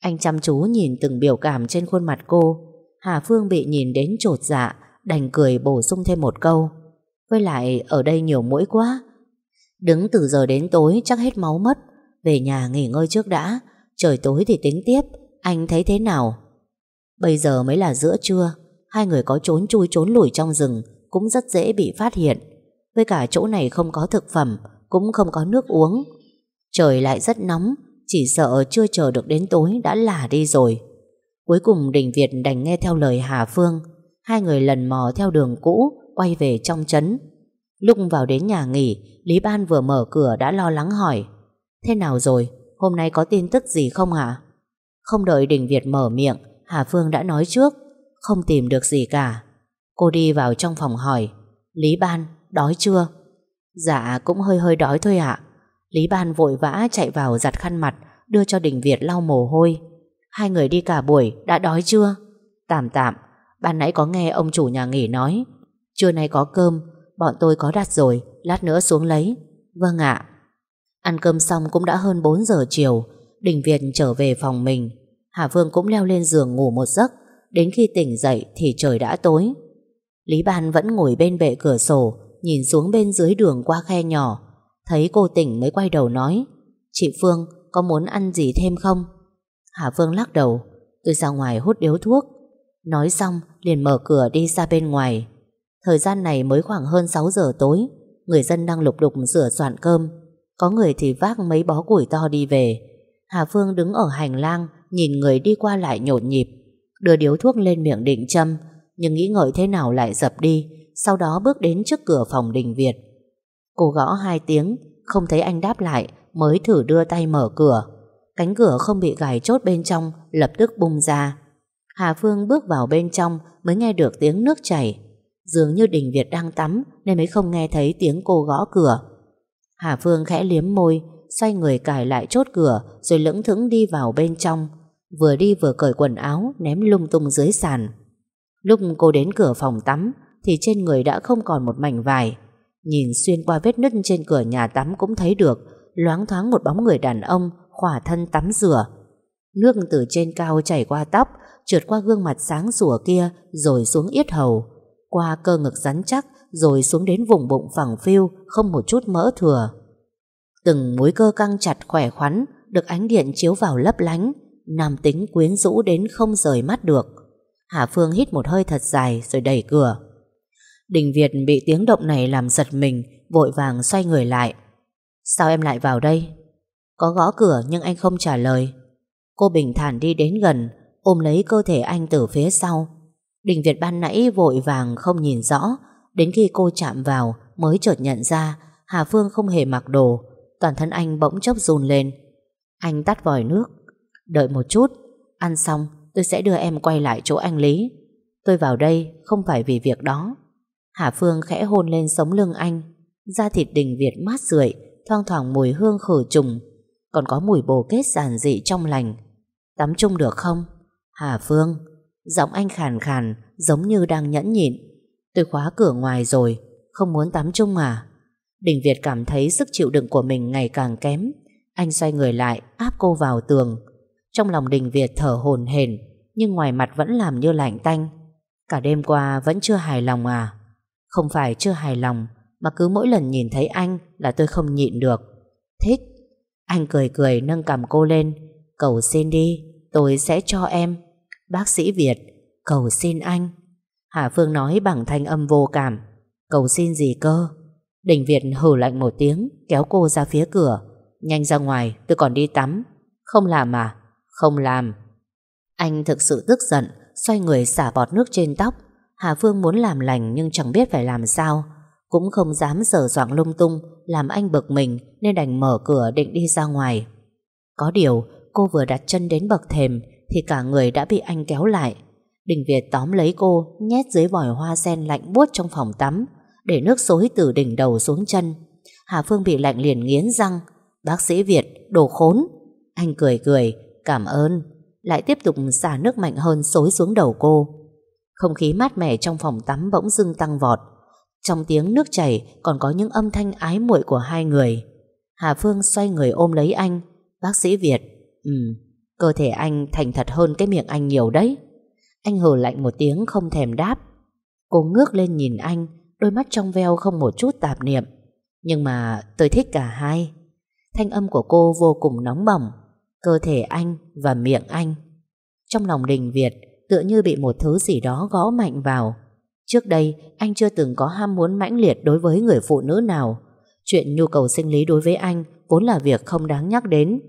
Anh chăm chú nhìn từng biểu cảm trên khuôn mặt cô, Hà Phương bị nhìn đến trột dạ Đành cười bổ sung thêm một câu. Với lại ở đây nhiều mũi quá. Đứng từ giờ đến tối chắc hết máu mất. Về nhà nghỉ ngơi trước đã. Trời tối thì tính tiếp. Anh thấy thế nào? Bây giờ mới là giữa trưa. Hai người có trốn chui trốn lủi trong rừng Cũng rất dễ bị phát hiện. Với cả chỗ này không có thực phẩm, Cũng không có nước uống. Trời lại rất nóng, Chỉ sợ chưa chờ được đến tối đã lả đi rồi. Cuối cùng Đình Việt đành nghe theo lời Hà Phương. Hai người lần mò theo đường cũ, Quay về trong trấn. Lúc vào đến nhà nghỉ, Lý Ban vừa mở cửa đã lo lắng hỏi, Thế nào rồi? Hôm nay có tin tức gì không ạ? Không đợi Đình Việt mở miệng, Hà Phương đã nói trước không tìm được gì cả. Cô đi vào trong phòng hỏi Lý Ban, đói chưa? Dạ cũng hơi hơi đói thôi ạ. Lý Ban vội vã chạy vào giặt khăn mặt Đưa cho Đình Việt lau mồ hôi. Hai người đi cả buổi đã đói chưa? Tạm tạm. Ban nãy có nghe ông chủ nhà nghỉ nói Trưa nay có cơm Bọn tôi có đặt rồi Lát nữa xuống lấy. Vâng ạ. Ăn cơm xong cũng đã hơn 4 giờ chiều Đình Việt trở về phòng mình. Hà Phương cũng leo lên giường ngủ một giấc Đến khi tỉnh dậy thì trời đã tối. Lý Ban vẫn ngồi bên bệ cửa sổ, Nhìn xuống bên dưới đường qua khe nhỏ. Thấy cô tỉnh mới quay đầu nói, Chị Phương, có muốn ăn gì thêm không? Hà Phương lắc đầu, Tôi ra ngoài hút điếu thuốc. Nói xong, liền mở cửa đi ra bên ngoài. Thời gian này mới khoảng hơn 6 giờ tối, Người dân đang lục đục sửa soạn cơm. Có người thì vác mấy bó củi to đi về. Hà Phương đứng ở hành lang, Nhìn người đi qua lại nhộn nhịp. Đưa điếu thuốc lên miệng định châm Nhưng nghĩ ngợi thế nào lại dập đi, Sau đó bước đến trước cửa phòng đình Việt. Cô gõ hai tiếng, Không thấy anh đáp lại, Mới thử đưa tay mở cửa. Cánh cửa không bị gài chốt bên trong, Lập tức bung ra. Hà Phương bước vào bên trong, Mới nghe được tiếng nước chảy. Dường như Đình Việt đang tắm, Nên mới không nghe thấy tiếng cô gõ cửa. Hà Phương khẽ liếm môi, Xoay người cài lại chốt cửa, Rồi lững thững đi vào bên trong. Vừa đi vừa cởi quần áo Ném lung tung dưới sàn Lúc cô đến cửa phòng tắm Thì trên người đã không còn một mảnh vải Nhìn xuyên qua vết nứt trên cửa nhà tắm Cũng thấy được Loáng thoáng một bóng người đàn ông khỏa thân tắm rửa. Nước từ trên cao chảy qua tóc, trượt qua gương mặt sáng sủa kia rồi xuống yết hầu, qua cơ ngực rắn chắc rồi xuống đến vùng bụng phẳng phiu không một chút mỡ thừa. Từng múi cơ căng chặt khỏe khoắn được ánh điện chiếu vào lấp lánh, nam tính quyến rũ đến không rời mắt được. Hà Phương hít một hơi thật dài rồi đẩy cửa. Đình Việt bị tiếng động này làm giật mình, vội vàng xoay người lại. Sao em lại vào đây? Có gõ cửa nhưng anh không trả lời Cô bình thản đi đến gần Ôm lấy cơ thể anh từ phía sau Đình Việt ban nãy vội vàng không nhìn rõ Đến khi cô chạm vào Mới chợt nhận ra Hà Phương không hề mặc đồ Toàn thân anh bỗng chốc run lên Anh tắt vòi nước Đợi một chút. Ăn xong, tôi sẽ đưa em quay lại chỗ anh Lý. Tôi vào đây không phải vì việc đó. Hà Phương khẽ hôn lên sống lưng anh. Da thịt đình Việt mát rượi, Thoang thoảng mùi hương khử trùng. Còn có mùi bồ kết giản dị trong lành. Tắm chung được không? Hà Phương, Giọng anh khàn khàn, Giống như đang nhẫn nhịn. Tôi khóa cửa ngoài rồi, Không muốn tắm chung à? Đình Việt cảm thấy sức chịu đựng của mình ngày càng kém. Anh xoay người lại, Áp cô vào tường. Trong lòng Đình Việt thở hồn hển, Nhưng ngoài mặt vẫn làm như lạnh tanh. Cả đêm qua vẫn chưa hài lòng à? Không phải chưa hài lòng, Mà cứ mỗi lần nhìn thấy anh Là tôi không nhịn được. Thích. Anh cười cười nâng cầm cô lên. Cầu xin đi, Tôi sẽ cho em. Bác sĩ Việt, Cầu xin anh. Hà Phương nói bằng thanh âm vô cảm. Cầu xin gì cơ? Đình Việt hử lạnh một tiếng, Kéo cô ra phía cửa. Nhanh ra ngoài, tôi còn đi tắm. Không làm à? Không làm. Anh thực sự tức giận, Xoay người xả bọt nước trên tóc. Hà Phương muốn làm lành nhưng chẳng biết phải làm sao. Cũng không dám sờ soạn lung tung, Làm anh bực mình Nên đành mở cửa định đi ra ngoài. Có điều, cô vừa đặt chân đến bậc thềm Thì cả người đã bị anh kéo lại. Đình Việt tóm lấy cô, Nhét dưới vòi hoa sen lạnh buốt trong phòng tắm, Để nước xối từ đỉnh đầu xuống chân. Hà Phương bị lạnh liền nghiến răng. Bác sĩ Việt, đồ khốn. Anh cười cười Cảm ơn lại tiếp tục xả nước mạnh hơn xối xuống đầu cô. Không khí mát mẻ trong phòng tắm bỗng dưng tăng vọt. Trong tiếng nước chảy còn có những âm thanh ái muội của hai người. Hà Phương xoay người ôm lấy anh. Bác sĩ Việt, ừ, cơ thể anh thành thật hơn cái miệng anh nhiều đấy. Anh hừ lạnh một tiếng không thèm đáp. Cô ngước lên nhìn anh, đôi mắt trong veo không một chút tạp niệm. Nhưng mà tôi thích cả hai. Thanh âm của cô vô cùng nóng bỏng, cơ thể anh và miệng anh. Trong lòng Đình Việt tựa như bị một thứ gì đó gõ mạnh vào. Trước đây anh chưa từng có ham muốn mãnh liệt đối với người phụ nữ nào. Chuyện nhu cầu sinh lý đối với anh vốn là việc không đáng nhắc đến.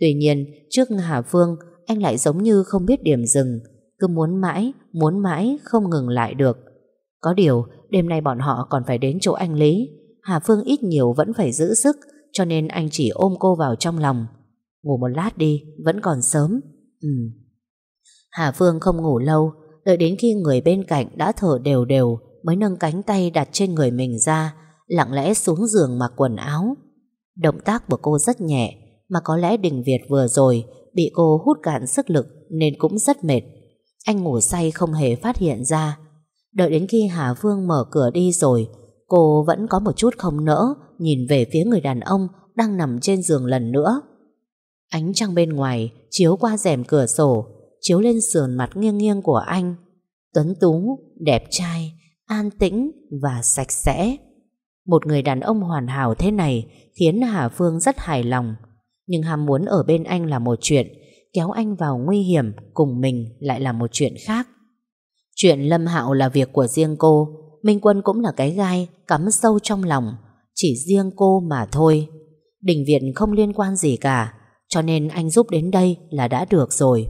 Tuy nhiên, trước Hà Phương, anh lại giống như không biết điểm dừng, cứ muốn mãi, muốn mãi, không ngừng lại được. Có điều, đêm nay bọn họ còn phải đến chỗ anh Lý. Hà Phương ít nhiều vẫn phải giữ sức, cho nên anh chỉ ôm cô vào trong lòng. Ngủ một lát đi, vẫn còn sớm. Ừ. Hà Phương không ngủ lâu, đợi đến khi người bên cạnh đã thở đều đều mới nâng cánh tay đặt trên người mình ra, lặng lẽ xuống giường mặc quần áo. Động tác của cô rất nhẹ, mà có lẽ Đình Việt vừa rồi bị cô hút cạn sức lực nên cũng rất mệt. Anh ngủ say không hề phát hiện ra. Đợi đến khi Hà Phương mở cửa đi rồi, cô vẫn có một chút không nỡ nhìn về phía người đàn ông đang nằm trên giường lần nữa. Ánh trăng bên ngoài chiếu qua rèm cửa sổ, chiếu lên sườn mặt nghiêng nghiêng của anh. Tuấn tú, đẹp trai, an tĩnh và sạch sẽ. Một người đàn ông hoàn hảo thế này khiến Hà Phương rất hài lòng. Nhưng ham muốn ở bên anh là một chuyện, kéo anh vào nguy hiểm cùng mình lại là một chuyện khác. Chuyện Lâm Hạo là việc của riêng cô, Minh Quân cũng là cái gai cắm sâu trong lòng, chỉ riêng cô mà thôi. Đình Việt không liên quan gì cả, cho nên anh giúp đến đây là đã được rồi.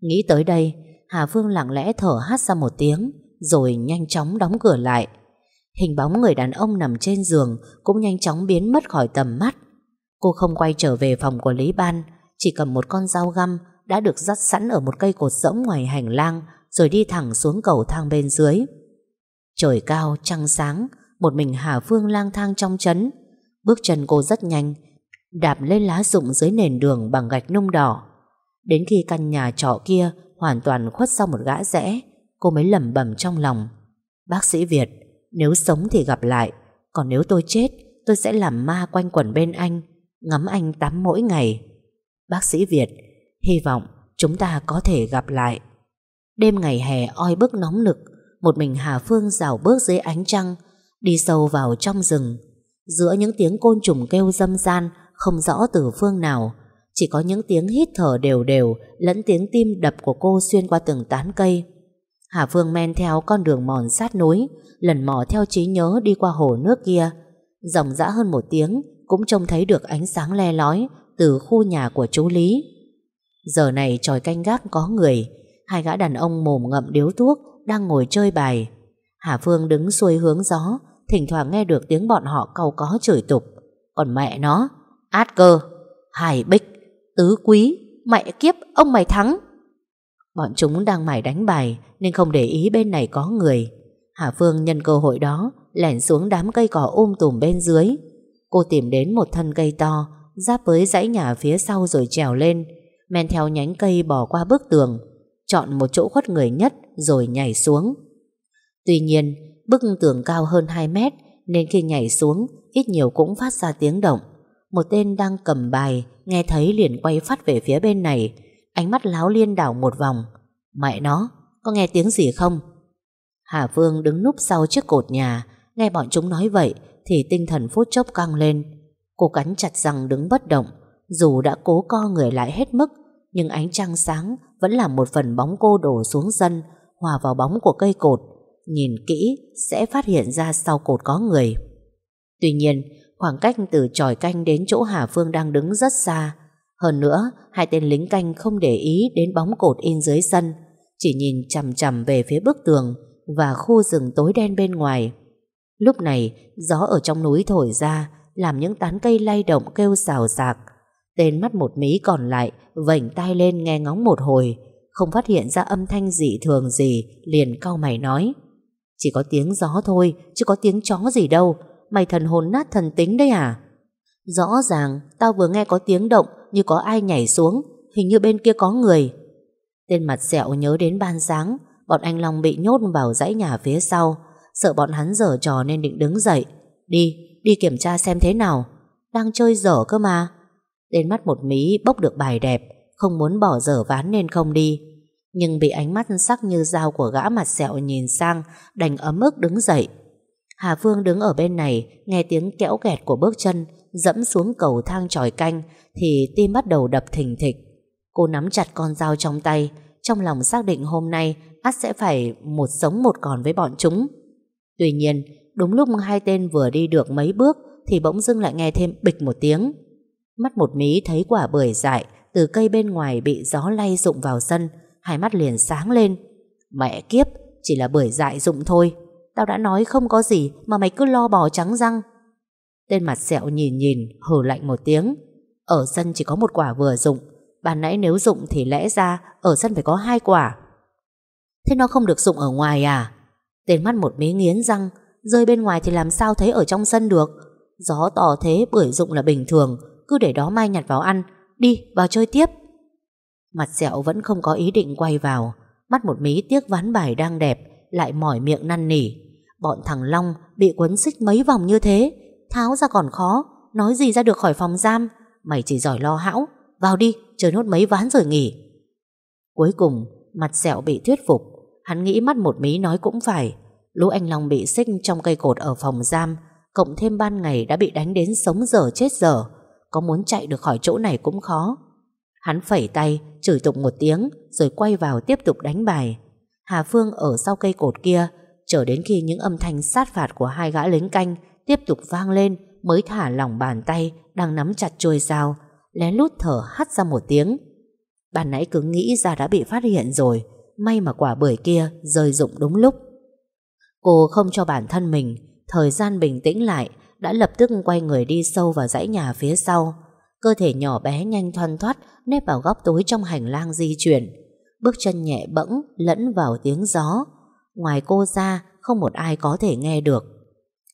Nghĩ tới đây Hà Phương lặng lẽ thở hát ra một tiếng Rồi nhanh chóng đóng cửa lại. Hình bóng người đàn ông nằm trên giường Cũng nhanh chóng biến mất khỏi tầm mắt. Cô không quay trở về phòng của Lý Ban Chỉ cầm một con dao găm Đã được dắt sẵn ở một cây cột rỗng ngoài hành lang Rồi đi thẳng xuống cầu thang bên dưới. Trời cao, trăng sáng Một mình Hà Phương lang thang trong chấn. Bước chân cô rất nhanh đạp lên lá rụng dưới nền đường bằng gạch nung đỏ. Đến khi căn nhà trọ kia hoàn toàn khuất sau một gã rẽ, cô mới lẩm bẩm trong lòng. Bác sĩ Việt, nếu sống thì gặp lại, còn nếu tôi chết, tôi sẽ làm ma quanh quẩn bên anh, ngắm anh tắm mỗi ngày. Bác sĩ Việt, hy vọng chúng ta có thể gặp lại. Đêm ngày hè oi bức nóng nực, một mình Hà Phương rào bước dưới ánh trăng, đi sâu vào trong rừng. Giữa những tiếng côn trùng kêu dâm gian không rõ từ phương nào. Chỉ có những tiếng hít thở đều đều lẫn tiếng tim đập của cô xuyên qua từng tán cây. Hà Phương men theo con đường mòn sát núi, lần mò theo trí nhớ đi qua hồ nước kia. Dòng dã hơn một tiếng, cũng trông thấy được ánh sáng le lói từ khu nhà của chú Lý. Giờ này tròi canh gác có người, hai gã đàn ông mồm ngậm điếu thuốc đang ngồi chơi bài. Hà Phương đứng xuôi hướng gió, thỉnh thoảng nghe được tiếng bọn họ cầu có chửi tục. Còn mẹ nó, Át cơ, Hải Bích, Tứ Quý, mẹ kiếp, ông mày thắng. Bọn chúng đang mải đánh bài Nên không để ý bên này có người. Hà Phương nhân cơ hội đó Lẻn xuống đám cây cỏ um tùm bên dưới. Cô tìm đến một thân cây to Giáp với dãy nhà phía sau rồi trèo lên Men theo nhánh cây bò qua bức tường Chọn một chỗ khuất người nhất Rồi nhảy xuống. Tuy nhiên bức tường cao hơn 2 mét Nên khi nhảy xuống Ít nhiều cũng phát ra tiếng động. Một tên đang cầm bài Nghe thấy liền quay phát về phía bên này. Ánh mắt láo liên đảo một vòng. Mẹ nó, có nghe tiếng gì không? Hà Phương đứng núp sau chiếc cột nhà. Nghe bọn chúng nói vậy Thì tinh thần phút chốc căng lên. Cô cắn chặt răng đứng bất động. Dù đã cố co người lại hết mức Nhưng ánh trăng sáng Vẫn làm một phần bóng cô đổ xuống sân Hòa vào bóng của cây cột. Nhìn kỹ sẽ phát hiện ra sau cột có người. Tuy nhiên Khoảng cách từ tròi canh đến chỗ Hà Phương đang đứng rất xa. Hơn nữa, Hai tên lính canh không để ý Đến bóng cột in dưới sân, Chỉ nhìn chằm chằm về phía bức tường Và khu rừng tối đen bên ngoài. Lúc này, gió ở trong núi thổi ra, Làm những tán cây lay động kêu xào xạc. Tên mắt một mí còn lại Vảnh tai lên nghe ngóng một hồi, Không phát hiện ra âm thanh dị thường gì, Liền cau mày nói, Chỉ có tiếng gió thôi, Chứ có tiếng chó gì đâu Mày thần hồn nát thần tính đấy à? Rõ ràng tao vừa nghe có tiếng động Như có ai nhảy xuống Hình như bên kia có người. Tên mặt sẹo nhớ đến ban sáng Bọn anh Long bị nhốt vào dãy nhà phía sau Sợ bọn hắn dở trò nên định đứng dậy. Đi, đi kiểm tra xem thế nào. Đang chơi dở cơ mà. Tên mắt một mí bốc được bài đẹp Không muốn bỏ dở ván nên không đi. Nhưng bị ánh mắt sắc như dao của gã mặt sẹo nhìn sang Đành ấm ức đứng dậy. Hà Phương đứng ở bên này Nghe tiếng kẽo kẹt của bước chân Dẫm xuống cầu thang tròi canh Thì tim bắt đầu đập thình thịch Cô nắm chặt con dao trong tay Trong lòng xác định hôm nay ắt sẽ phải một sống một còn với bọn chúng Tuy nhiên, đúng lúc hai tên vừa đi được mấy bước thì bỗng dưng lại nghe thêm bịch một tiếng. Mắt một mí thấy quả bưởi dại từ cây bên ngoài bị gió lay rụng vào sân, hai mắt liền sáng lên. Mẹ kiếp, chỉ là bưởi dại rụng thôi. Tao đã nói không có gì mà mày cứ lo bò trắng răng. Tên mặt sẹo nhìn nhìn, hừ lạnh một tiếng. Ở sân chỉ có một quả vừa dụng. Bạn nãy nếu dụng thì lẽ ra ở sân phải có hai quả. Thế nó không được dụng ở ngoài à? Tên mắt một mí nghiến răng Rơi bên ngoài thì làm sao thấy ở trong sân được Gió to thế bưởi dụng là bình thường Cứ để đó mai nhặt vào ăn Đi vào chơi tiếp Mặt sẹo vẫn không có ý định quay vào Mắt một mí tiếc ván bài đang đẹp Lại mỏi miệng năn nỉ Bọn thằng Long bị quấn xích mấy vòng như thế, Tháo ra còn khó, Nói gì ra được khỏi phòng giam. Mày chỉ giỏi lo hão, Vào đi chơi nốt mấy ván rồi nghỉ. Cuối cùng, mặt sẹo bị thuyết phục. Hắn nghĩ mắt một mí nói cũng phải. Lũ anh Long bị xích trong cây cột ở phòng giam, Cộng thêm ban ngày đã bị đánh đến sống dở chết dở. Có muốn chạy được khỏi chỗ này cũng khó. Hắn phẩy tay, Chửi tục một tiếng, Rồi quay vào tiếp tục đánh bài. Hà Phương ở sau cây cột kia Chờ đến khi những âm thanh sát phạt của hai gã lính canh Tiếp tục vang lên, Mới thả lỏng bàn tay Đang nắm chặt trôi dao, Lén lút thở hắt ra một tiếng. Bạn nãy cứ nghĩ ra đã bị phát hiện rồi, May mà quả bưởi kia rơi rụng đúng lúc. Cô không cho bản thân mình, Thời gian bình tĩnh lại, Đã lập tức quay người đi sâu vào dãy nhà phía sau. Cơ thể nhỏ bé nhanh thoăn thoắt, Nép vào góc tối trong hành lang di chuyển. Bước chân nhẹ bẫng Lẫn vào tiếng gió. Ngoài cô ra không một ai có thể nghe được.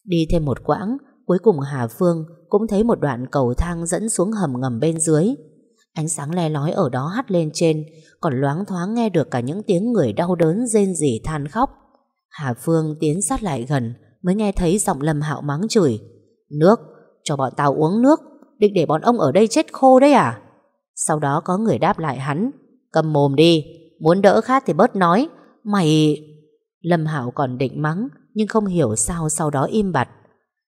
Đi thêm một quãng Cuối cùng Hà Phương cũng thấy một đoạn cầu thang dẫn xuống hầm ngầm bên dưới. Ánh sáng le lói ở đó hắt lên trên Còn loáng thoáng nghe được cả những tiếng người đau đớn rên rỉ than khóc. Hà Phương tiến sát lại gần Mới nghe thấy giọng Lâm Hạo mắng chửi Nước, cho bọn tao uống nước Định để bọn ông ở đây chết khô đấy à? Sau đó có người đáp lại hắn Cầm mồm đi Muốn đỡ khát thì bớt nói Mày... Lâm Hạo còn định mắng Nhưng không hiểu sao sau đó im bặt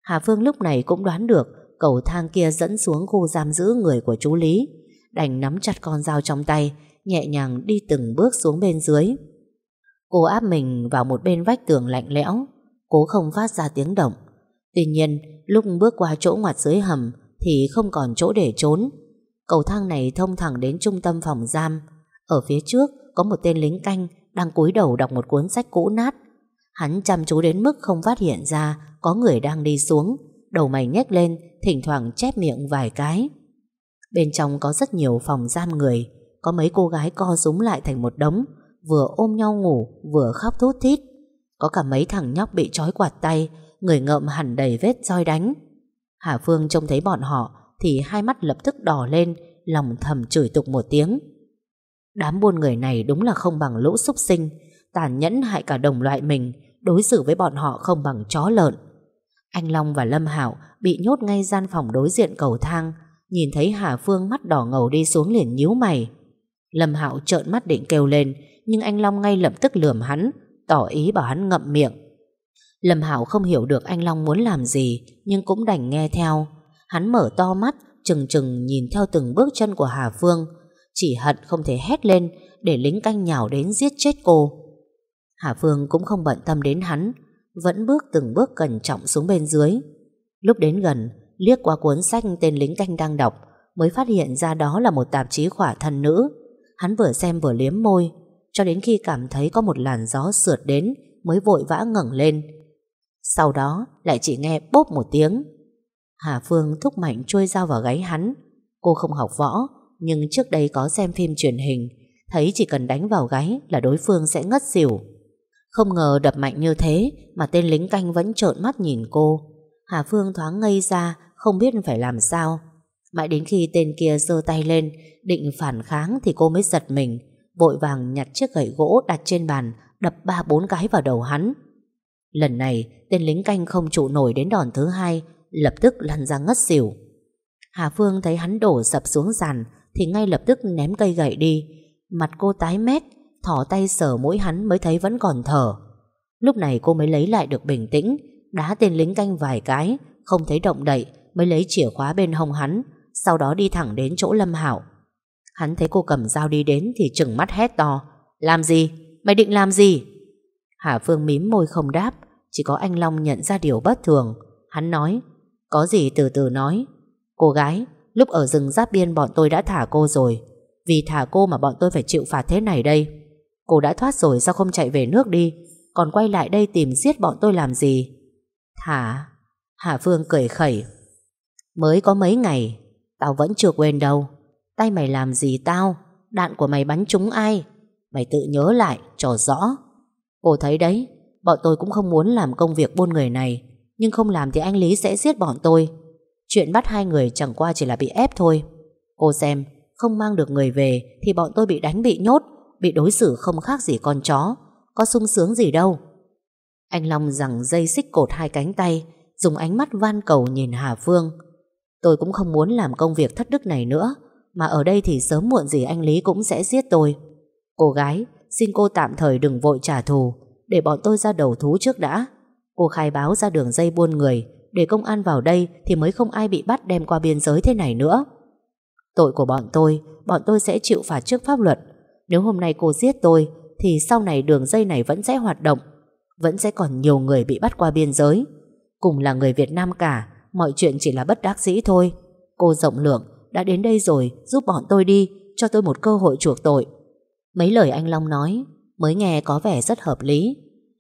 Hà Phương lúc này cũng đoán được Cầu thang kia dẫn xuống khu giam giữ người của chú Lý đành nắm chặt con dao trong tay, nhẹ nhàng đi từng bước xuống bên dưới. Cô áp mình vào một bên vách tường lạnh lẽo, cố không phát ra tiếng động. Tuy nhiên, lúc bước qua chỗ ngoặt dưới hầm thì không còn chỗ để trốn. Cầu thang này thông thẳng đến trung tâm phòng giam. Ở phía trước có một tên lính canh đang cúi đầu đọc một cuốn sách cũ nát. Hắn chăm chú đến mức không phát hiện ra có người đang đi xuống, đầu mày nhếch lên, thỉnh thoảng chép miệng vài cái. Bên trong có rất nhiều phòng giam người Có mấy cô gái co rúm lại thành một đống vừa ôm nhau ngủ, vừa khóc thút thít. Có cả mấy thằng nhóc bị trói quạt tay, người ngợm hẳn đầy vết roi đánh. Hà Phương trông thấy bọn họ thì hai mắt lập tức đỏ lên, lòng thầm chửi tục một tiếng. Đám buôn người này đúng là không bằng lũ súc sinh, tàn nhẫn hại cả đồng loại mình, đối xử với bọn họ không bằng chó lợn. Anh Long và Lâm Hảo bị nhốt ngay gian phòng đối diện cầu thang, nhìn thấy Hà Phương mắt đỏ ngầu đi xuống liền nhíu mày. Lâm Hảo trợn mắt định kêu lên, nhưng anh Long ngay lập tức lườm hắn, tỏ ý bảo hắn ngậm miệng. Lâm Hảo không hiểu được anh Long muốn làm gì, nhưng cũng đành nghe theo. Hắn mở to mắt, chừng chừng nhìn theo từng bước chân của Hà Phương, chỉ hận không thể hét lên để lính canh nhào đến giết chết cô. Hà Phương cũng không bận tâm đến hắn, vẫn bước từng bước cẩn trọng xuống bên dưới. Lúc đến gần, liếc qua cuốn sách tên lính canh đang đọc, mới phát hiện ra đó là một tạp chí khỏa thân nữ. Hắn vừa xem vừa liếm môi, cho đến khi cảm thấy có một làn gió sượt đến, mới vội vã ngẩng lên. Sau đó lại chỉ nghe bốp một tiếng. Hà Phương thúc mạnh chui dao vào gáy hắn. Cô không học võ, nhưng trước đây có xem phim truyền hình, thấy chỉ cần đánh vào gáy là đối phương sẽ ngất xỉu. Không ngờ đập mạnh như thế mà tên lính canh vẫn trợn mắt nhìn cô. Hà Phương thoáng ngây ra, không biết phải làm sao. Mãi đến khi tên kia giơ tay lên, định phản kháng thì cô mới giật mình, vội vàng nhặt chiếc gậy gỗ đặt trên bàn, đập ba bốn cái vào đầu hắn. Lần này, tên lính canh không trụ nổi đến đòn thứ hai, lập tức lăn ra ngất xỉu. Hà Phương thấy hắn đổ sập xuống sàn, thì ngay lập tức ném cây gậy đi. Mặt cô tái mét, thỏ tay sờ mũi hắn mới thấy vẫn còn thở. Lúc này cô mới lấy lại được bình tĩnh, đá tên lính canh vài cái, không thấy động đậy, mới lấy chìa khóa bên hông hắn, sau đó đi thẳng đến chỗ Lâm Hảo. Hắn thấy cô cầm dao đi đến thì chừng mắt hét to. Làm gì? Mày định làm gì? Hà Phương mím môi không đáp, chỉ có anh Long nhận ra điều bất thường. Hắn nói, có gì từ từ nói. Cô gái, lúc ở rừng giáp biên bọn tôi đã thả cô rồi. Vì thả cô mà bọn tôi phải chịu phạt thế này đây. Cô đã thoát rồi, sao không chạy về nước đi? Còn quay lại đây tìm giết bọn tôi làm gì? Thả? Hà Phương cười khẩy. Mới có mấy ngày, Tao vẫn chưa quên đâu. Tay mày làm gì tao? Đạn của mày bắn trúng ai? Mày tự nhớ lại, cho rõ. Cô thấy đấy, Bọn tôi cũng không muốn làm công việc buôn người này. Nhưng không làm thì anh Lý sẽ giết bọn tôi. Chuyện bắt hai người chẳng qua chỉ là bị ép thôi. Cô xem Không mang được người về Thì bọn tôi bị đánh, bị nhốt, Bị đối xử không khác gì con chó. Có sung sướng gì đâu. Anh Long rằng dây xích cột hai cánh tay, Dùng ánh mắt van cầu nhìn Hà Phương. Tôi cũng không muốn làm công việc thất đức này nữa, Mà ở đây thì sớm muộn gì anh Lý cũng sẽ giết tôi. Cô gái, Xin cô tạm thời đừng vội trả thù, Để bọn tôi ra đầu thú trước đã. Cô khai báo ra đường dây buôn người để công an vào đây Thì mới không ai bị bắt đem qua biên giới thế này nữa. Tội của bọn tôi Bọn tôi sẽ chịu phạt trước pháp luật. Nếu hôm nay cô giết tôi, Thì sau này đường dây này vẫn sẽ hoạt động. Vẫn sẽ còn nhiều người bị bắt qua biên giới. Cùng là người Việt Nam cả, Mọi chuyện chỉ là bất đắc dĩ thôi. Cô rộng lượng, đã đến đây rồi, Giúp bọn tôi đi, Cho tôi một cơ hội chuộc tội. Mấy lời anh Long nói, Mới nghe có vẻ rất hợp lý.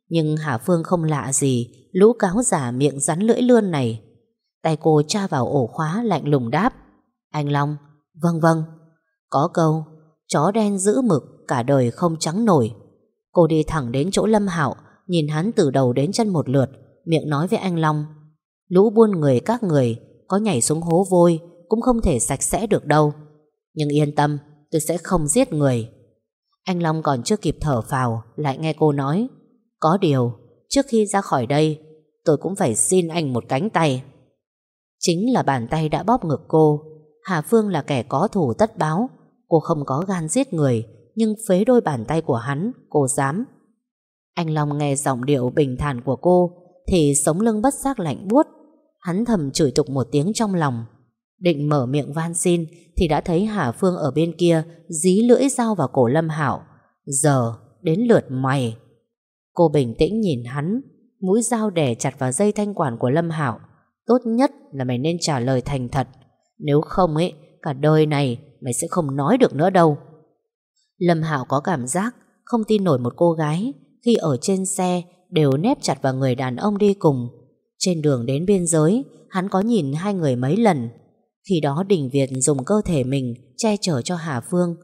Nhưng Hà Phương không lạ gì, Lũ cáo giả miệng rắn lưỡi lươn này. Tay cô tra vào ổ khóa lạnh lùng đáp. Anh Long Vâng vâng. Có câu, Chó đen giữ mực, Cả đời không trắng nổi. Cô đi thẳng đến chỗ Lâm Hạo, Nhìn hắn từ đầu đến chân một lượt, Miệng nói với anh Long. Lũ buôn người các người, Có nhảy xuống hố vôi, Cũng không thể sạch sẽ được đâu. Nhưng yên tâm, tôi sẽ không giết người. Anh Long còn chưa kịp thở phào, Lại nghe cô nói. Có điều, trước khi ra khỏi đây, Tôi cũng phải xin anh một cánh tay. Chính là bàn tay đã bóp ngực cô, Hà Phương là kẻ có thủ tất báo. Cô không có gan giết người, Nhưng phế đôi bàn tay của hắn, Cô dám. Anh Long nghe giọng điệu bình thản của cô, Thì sống lưng bất giác lạnh buốt. Hắn thầm chửi tục một tiếng trong lòng. Định mở miệng van xin, Thì đã thấy Hà Phương ở bên kia, Dí lưỡi dao vào cổ Lâm Hảo Giờ, đến lượt mày. Cô bình tĩnh nhìn hắn, Mũi dao đè chặt vào dây thanh quản của Lâm Hảo Tốt nhất là mày nên trả lời thành thật. Nếu không ấy, Cả đời này Mày sẽ không nói được nữa đâu. Lâm hảo có cảm giác Không tin nổi một cô gái Khi ở trên xe đều nép chặt vào người đàn ông đi cùng. Trên đường đến biên giới, Hắn có nhìn hai người mấy lần. Khi đó Đình Việt dùng cơ thể mình Che chở cho Hà Phương.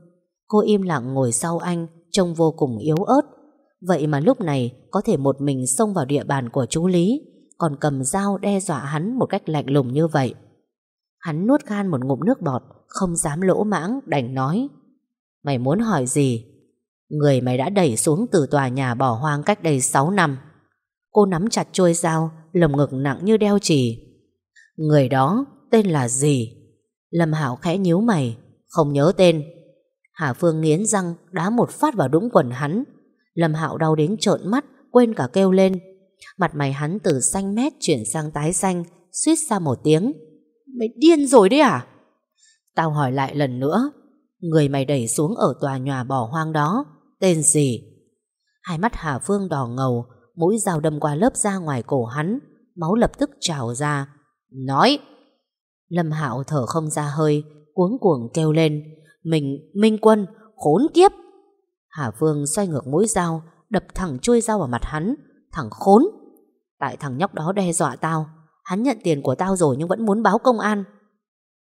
Cô im lặng ngồi sau anh, trông vô cùng yếu ớt. Vậy mà lúc này có thể một mình xông vào địa bàn của chú Lý, còn cầm dao đe dọa hắn một cách lạnh lùng như vậy. Hắn nuốt khan một ngụm nước bọt, không dám lỗ mãng, đành nói. Mày muốn hỏi gì? Người mày đã đẩy xuống từ tòa nhà bỏ hoang cách đây 6 năm. Cô nắm chặt chuôi dao, lồng ngực nặng như đeo chì. Người đó tên là gì? Lâm Hảo khẽ nhíu mày, không nhớ tên. Hà Phương nghiến răng, đá một phát vào đũng quần hắn. Lâm Hạo đau đến trợn mắt, quên cả kêu lên. Mặt mày hắn từ xanh mét chuyển sang tái xanh, suýt ra một tiếng. Mày điên rồi đấy à? Tao hỏi lại lần nữa, người mày đẩy xuống ở tòa nhà bỏ hoang đó, tên gì? Hai mắt Hà Phương đỏ ngầu, mũi dao đâm qua lớp da ngoài cổ hắn, máu lập tức trào ra. Nói! Lâm Hạo thở không ra hơi, cuống cuồng kêu lên. Mình, Minh Quân, khốn kiếp! Hà Phương xoay ngược mũi dao, đập thẳng chui dao vào mặt hắn. Thằng khốn! Tại thằng nhóc đó đe dọa tao. Hắn nhận tiền của tao rồi nhưng vẫn muốn báo công an.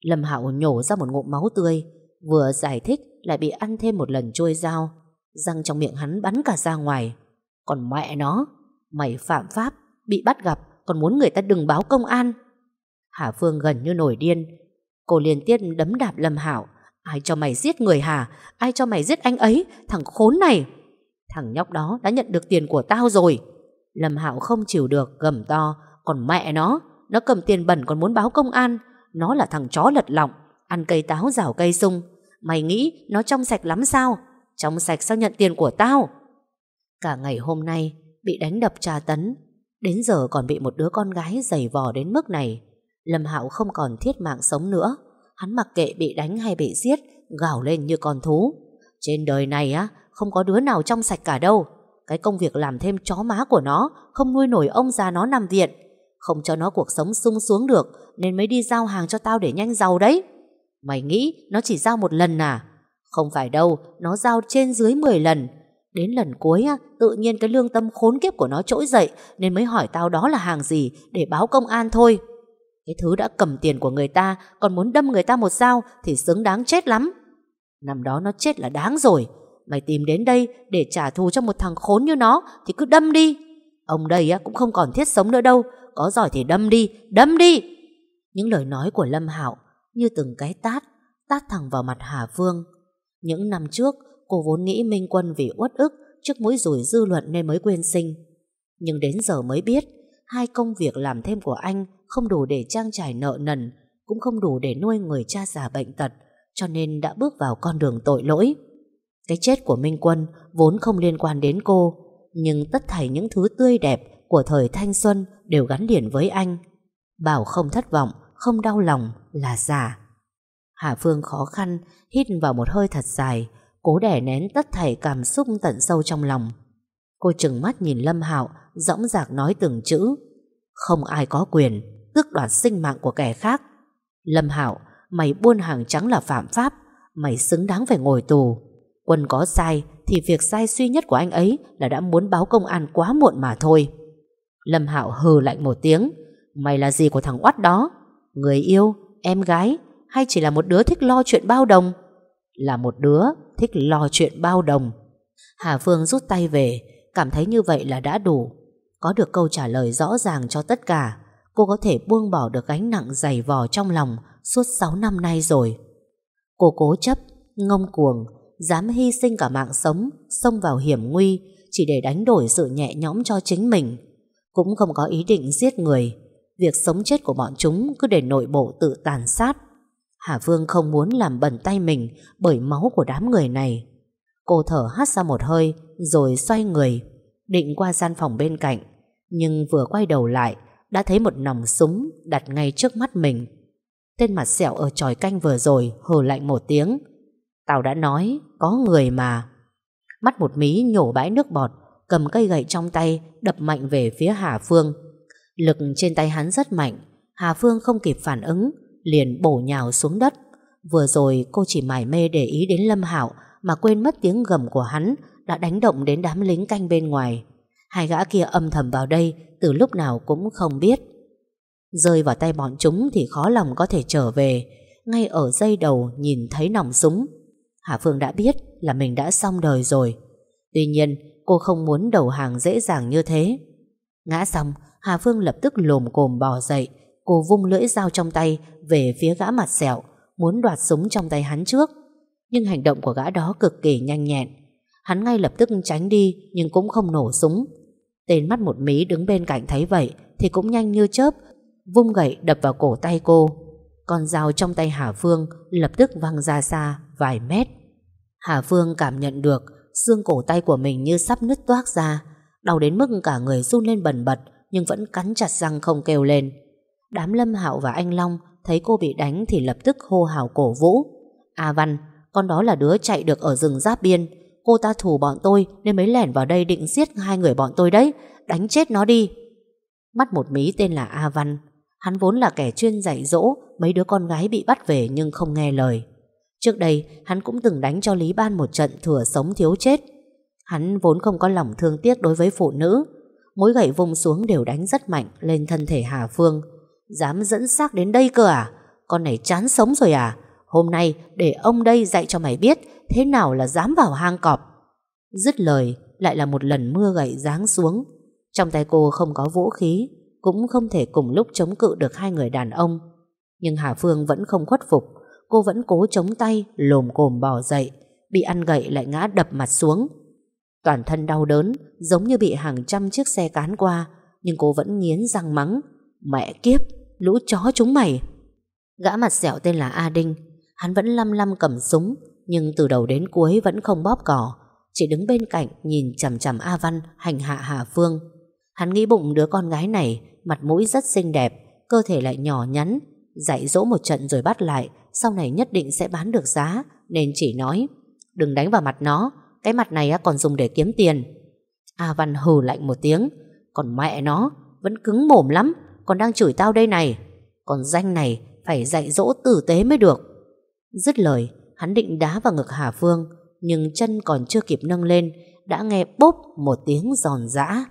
Lâm Hạo nhổ ra một ngụm máu tươi, vừa giải thích lại bị ăn thêm một lần chui dao. Răng trong miệng hắn bắn cả ra ngoài. Còn mẹ nó, mày phạm pháp, bị bắt gặp, còn muốn người ta đừng báo công an. Hà Phương gần như nổi điên. Cô liên tiếp đấm đạp Lâm Hạo. Ai cho mày giết người hả? Ai cho mày giết anh ấy? Thằng khốn này! Thằng nhóc đó đã nhận được tiền của tao rồi. Lâm Hạo không chịu được, gầm to. Còn mẹ nó, nó cầm tiền bẩn còn muốn báo công an. Nó là thằng chó lật lọng, ăn cây táo rào cây sung. Mày nghĩ nó trong sạch lắm sao? Trong sạch sao nhận tiền của tao? Cả ngày hôm nay, bị đánh đập tra tấn, đến giờ còn bị một đứa con gái giày vò đến mức này. Lâm Hạo không còn thiết mạng sống nữa. Hắn mặc kệ bị đánh hay bị giết, gào lên như con thú. Trên đời này á, không có đứa nào trong sạch cả đâu. Cái công việc làm thêm chó má của nó, không nuôi nổi ông già nó nằm viện. Không cho nó cuộc sống sung xuống được, nên mới đi giao hàng cho tao để nhanh giàu đấy. Mày nghĩ nó chỉ giao một lần à? Không phải đâu, nó giao trên dưới 10 lần. Đến lần cuối á, tự nhiên cái lương tâm khốn kiếp của nó trỗi dậy nên mới hỏi tao đó là hàng gì để báo công an thôi. Cái thứ đã cầm tiền của người ta còn muốn đâm người ta một dao thì xứng đáng chết lắm. Năm đó nó chết là đáng rồi. Mày tìm đến đây để trả thù cho một thằng khốn như nó thì cứ đâm đi. Ông đây cũng không còn thiết sống nữa đâu. Có giỏi thì đâm đi, đâm đi. Những lời nói của Lâm Hạo như từng cái tát, tát thẳng vào mặt Hà Phương. Những năm trước, cô vốn nghĩ Minh Quân vì uất ức trước mũi rủi dư luận nên mới quên sinh. Nhưng đến giờ mới biết, hai công việc làm thêm của anh không đủ để trang trải nợ nần, cũng không đủ để nuôi người cha già bệnh tật, cho nên đã bước vào con đường tội lỗi. Cái chết của Minh Quân vốn không liên quan đến cô, nhưng tất thảy những thứ tươi đẹp của thời thanh xuân đều gắn liền với anh. Bảo không thất vọng, không đau lòng là giả. Hà Phương khó khăn hít vào một hơi thật dài, cố đè nén tất thảy cảm xúc tận sâu trong lòng. Cô chừng mắt nhìn Lâm Hạo, dõng dạc nói từng chữ. Không ai có quyền tước đoạt sinh mạng của kẻ khác. Lâm Hạo, mày buôn hàng trắng là phạm pháp, mày xứng đáng phải ngồi tù. Quân có sai thì việc sai duy nhất của anh ấy là đã muốn báo công an quá muộn mà thôi. Lâm Hạo hừ lạnh một tiếng, mày là gì của thằng oắt đó? Người yêu, em gái hay chỉ là một đứa thích lo chuyện bao đồng? Là một đứa thích lo chuyện bao đồng. Hà Phương rút tay về, cảm thấy như vậy là đã đủ. Có được câu trả lời rõ ràng cho tất cả, cô có thể buông bỏ được gánh nặng dày vò trong lòng suốt 6 năm nay rồi. Cô cố chấp, ngông cuồng, dám hy sinh cả mạng sống, xông vào hiểm nguy chỉ để đánh đổi sự nhẹ nhõm cho chính mình. Cũng không có ý định giết người. Việc sống chết của bọn chúng cứ để nội bộ tự tàn sát. Hà Phương không muốn làm bẩn tay mình bởi máu của đám người này. Cô thở hắt ra một hơi rồi xoay người, định qua gian phòng bên cạnh. Nhưng vừa quay đầu lại đã thấy một nòng súng đặt ngay trước mắt mình. Tên mặt sẹo ở tròi canh vừa rồi hờ lạnh một tiếng. Tao đã nói, có người mà. Mắt một mí nhổ bãi nước bọt, cầm cây gậy trong tay, đập mạnh về phía Hà Phương. Lực trên tay hắn rất mạnh, Hà Phương không kịp phản ứng, liền bổ nhào xuống đất. Vừa rồi cô chỉ mải mê để ý đến Lâm Hạo mà quên mất tiếng gầm của hắn đã đánh động đến đám lính canh bên ngoài. Hai gã kia âm thầm vào đây, từ lúc nào cũng không biết. Rơi vào tay bọn chúng thì khó lòng có thể trở về. Ngay ở dây đầu nhìn thấy nòng súng. Hà Phương đã biết là mình đã xong đời rồi. Tuy nhiên, cô không muốn đầu hàng dễ dàng như thế Ngã xong, Hà Phương lập tức lồm cồm bò dậy Cô vung lưỡi dao trong tay Về phía gã mặt sẹo, Muốn đoạt súng trong tay hắn trước Nhưng hành động của gã đó cực kỳ nhanh nhẹn Hắn ngay lập tức tránh đi, Nhưng cũng không nổ súng Tên mắt một mí đứng bên cạnh thấy vậy Thì cũng nhanh như chớp, Vung gậy đập vào cổ tay cô. Con dao trong tay Hà Phương Lập tức văng ra xa vài mét. Hà Phương cảm nhận được xương cổ tay của mình như sắp nứt toác ra, Đau đến mức cả người run lên bần bật Nhưng vẫn cắn chặt răng không kêu lên. Đám Lâm Hạo và anh Long Thấy cô bị đánh thì lập tức hô hào cổ vũ. A Văn, Con đó là đứa chạy được ở rừng giáp biên Cô ta thù bọn tôi Nên mới lẻn vào đây định giết hai người bọn tôi đấy. Đánh chết nó đi. Mắt một mí tên là A Văn. Hắn vốn là kẻ chuyên dạy dỗ, Mấy đứa con gái bị bắt về nhưng không nghe lời. Trước đây, hắn cũng từng đánh cho Lý Ban một trận thừa sống thiếu chết. Hắn vốn không có lòng thương tiếc đối với phụ nữ. Mỗi gậy vùng xuống đều đánh rất mạnh lên thân thể Hà Phương. Dám dẫn xác đến đây cơ à? Con này chán sống rồi à? Hôm nay để ông đây dạy cho mày biết Thế nào là dám vào hang cọp? Dứt lời Lại là một lần mưa gậy giáng xuống. Trong tay cô không có vũ khí Cũng không thể cùng lúc chống cự được hai người đàn ông. Nhưng Hà Phương vẫn không khuất phục Cô vẫn cố chống tay Lồm cồm bò dậy Bị ăn gậy lại ngã đập mặt xuống. Toàn thân đau đớn Giống như bị hàng trăm chiếc xe cán qua Nhưng cô vẫn nghiến răng mắng Mẹ kiếp, lũ chó chúng mày! Gã mặt dẻo tên là A Đinh Hắn vẫn lăm lăm cầm súng nhưng từ đầu đến cuối vẫn không bóp cỏ, Chỉ đứng bên cạnh nhìn chằm chằm A Văn Hành hạ Hà Phương. Hắn nghĩ bụng đứa con gái này, Mặt mũi rất xinh đẹp, Cơ thể lại nhỏ nhắn, Dạy dỗ một trận rồi bắt lại, Sau này nhất định sẽ bán được giá, Nên chỉ nói, Đừng đánh vào mặt nó, Cái mặt này còn dùng để kiếm tiền. A Văn hừ lạnh một tiếng, Còn mẹ nó, vẫn cứng mồm lắm, Còn đang chửi tao đây này, Còn danh này phải dạy dỗ tử tế mới được. Dứt lời Hắn định đá vào ngực Hà Phương, Nhưng chân còn chưa kịp nâng lên, Đã nghe bốp một tiếng giòn giã.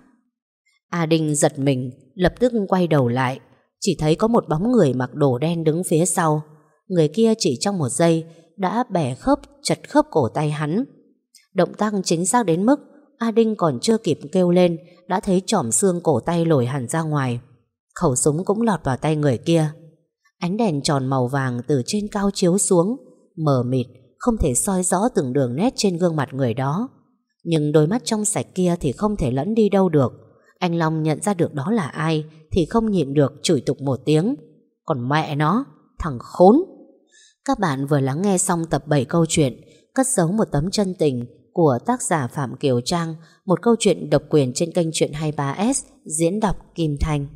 A Đinh giật mình, Lập tức quay đầu lại. Chỉ thấy có một bóng người mặc đồ đen đứng phía sau. Người kia chỉ trong một giây Đã bẻ khớp, chật khớp cổ tay hắn. Động tác chính xác đến mức A Đinh còn chưa kịp kêu lên, Đã thấy trỏm xương cổ tay lồi hẳn ra ngoài. Khẩu súng cũng lọt vào tay người kia. Ánh đèn tròn màu vàng từ trên cao chiếu xuống Mờ mịt, Không thể soi rõ từng đường nét trên gương mặt người đó. Nhưng đôi mắt trong sạch kia Thì không thể lẫn đi đâu được. Anh Long nhận ra được đó là ai Thì không nhịn được chửi tục một tiếng. Còn mẹ nó, Thằng khốn. Các bạn vừa lắng nghe xong tập 7 câu chuyện Cất giấu một tấm chân tình Của tác giả Phạm Kiều Trang, Một câu chuyện độc quyền trên kênh Chuyện 23S Diễn đọc Kim Thanh.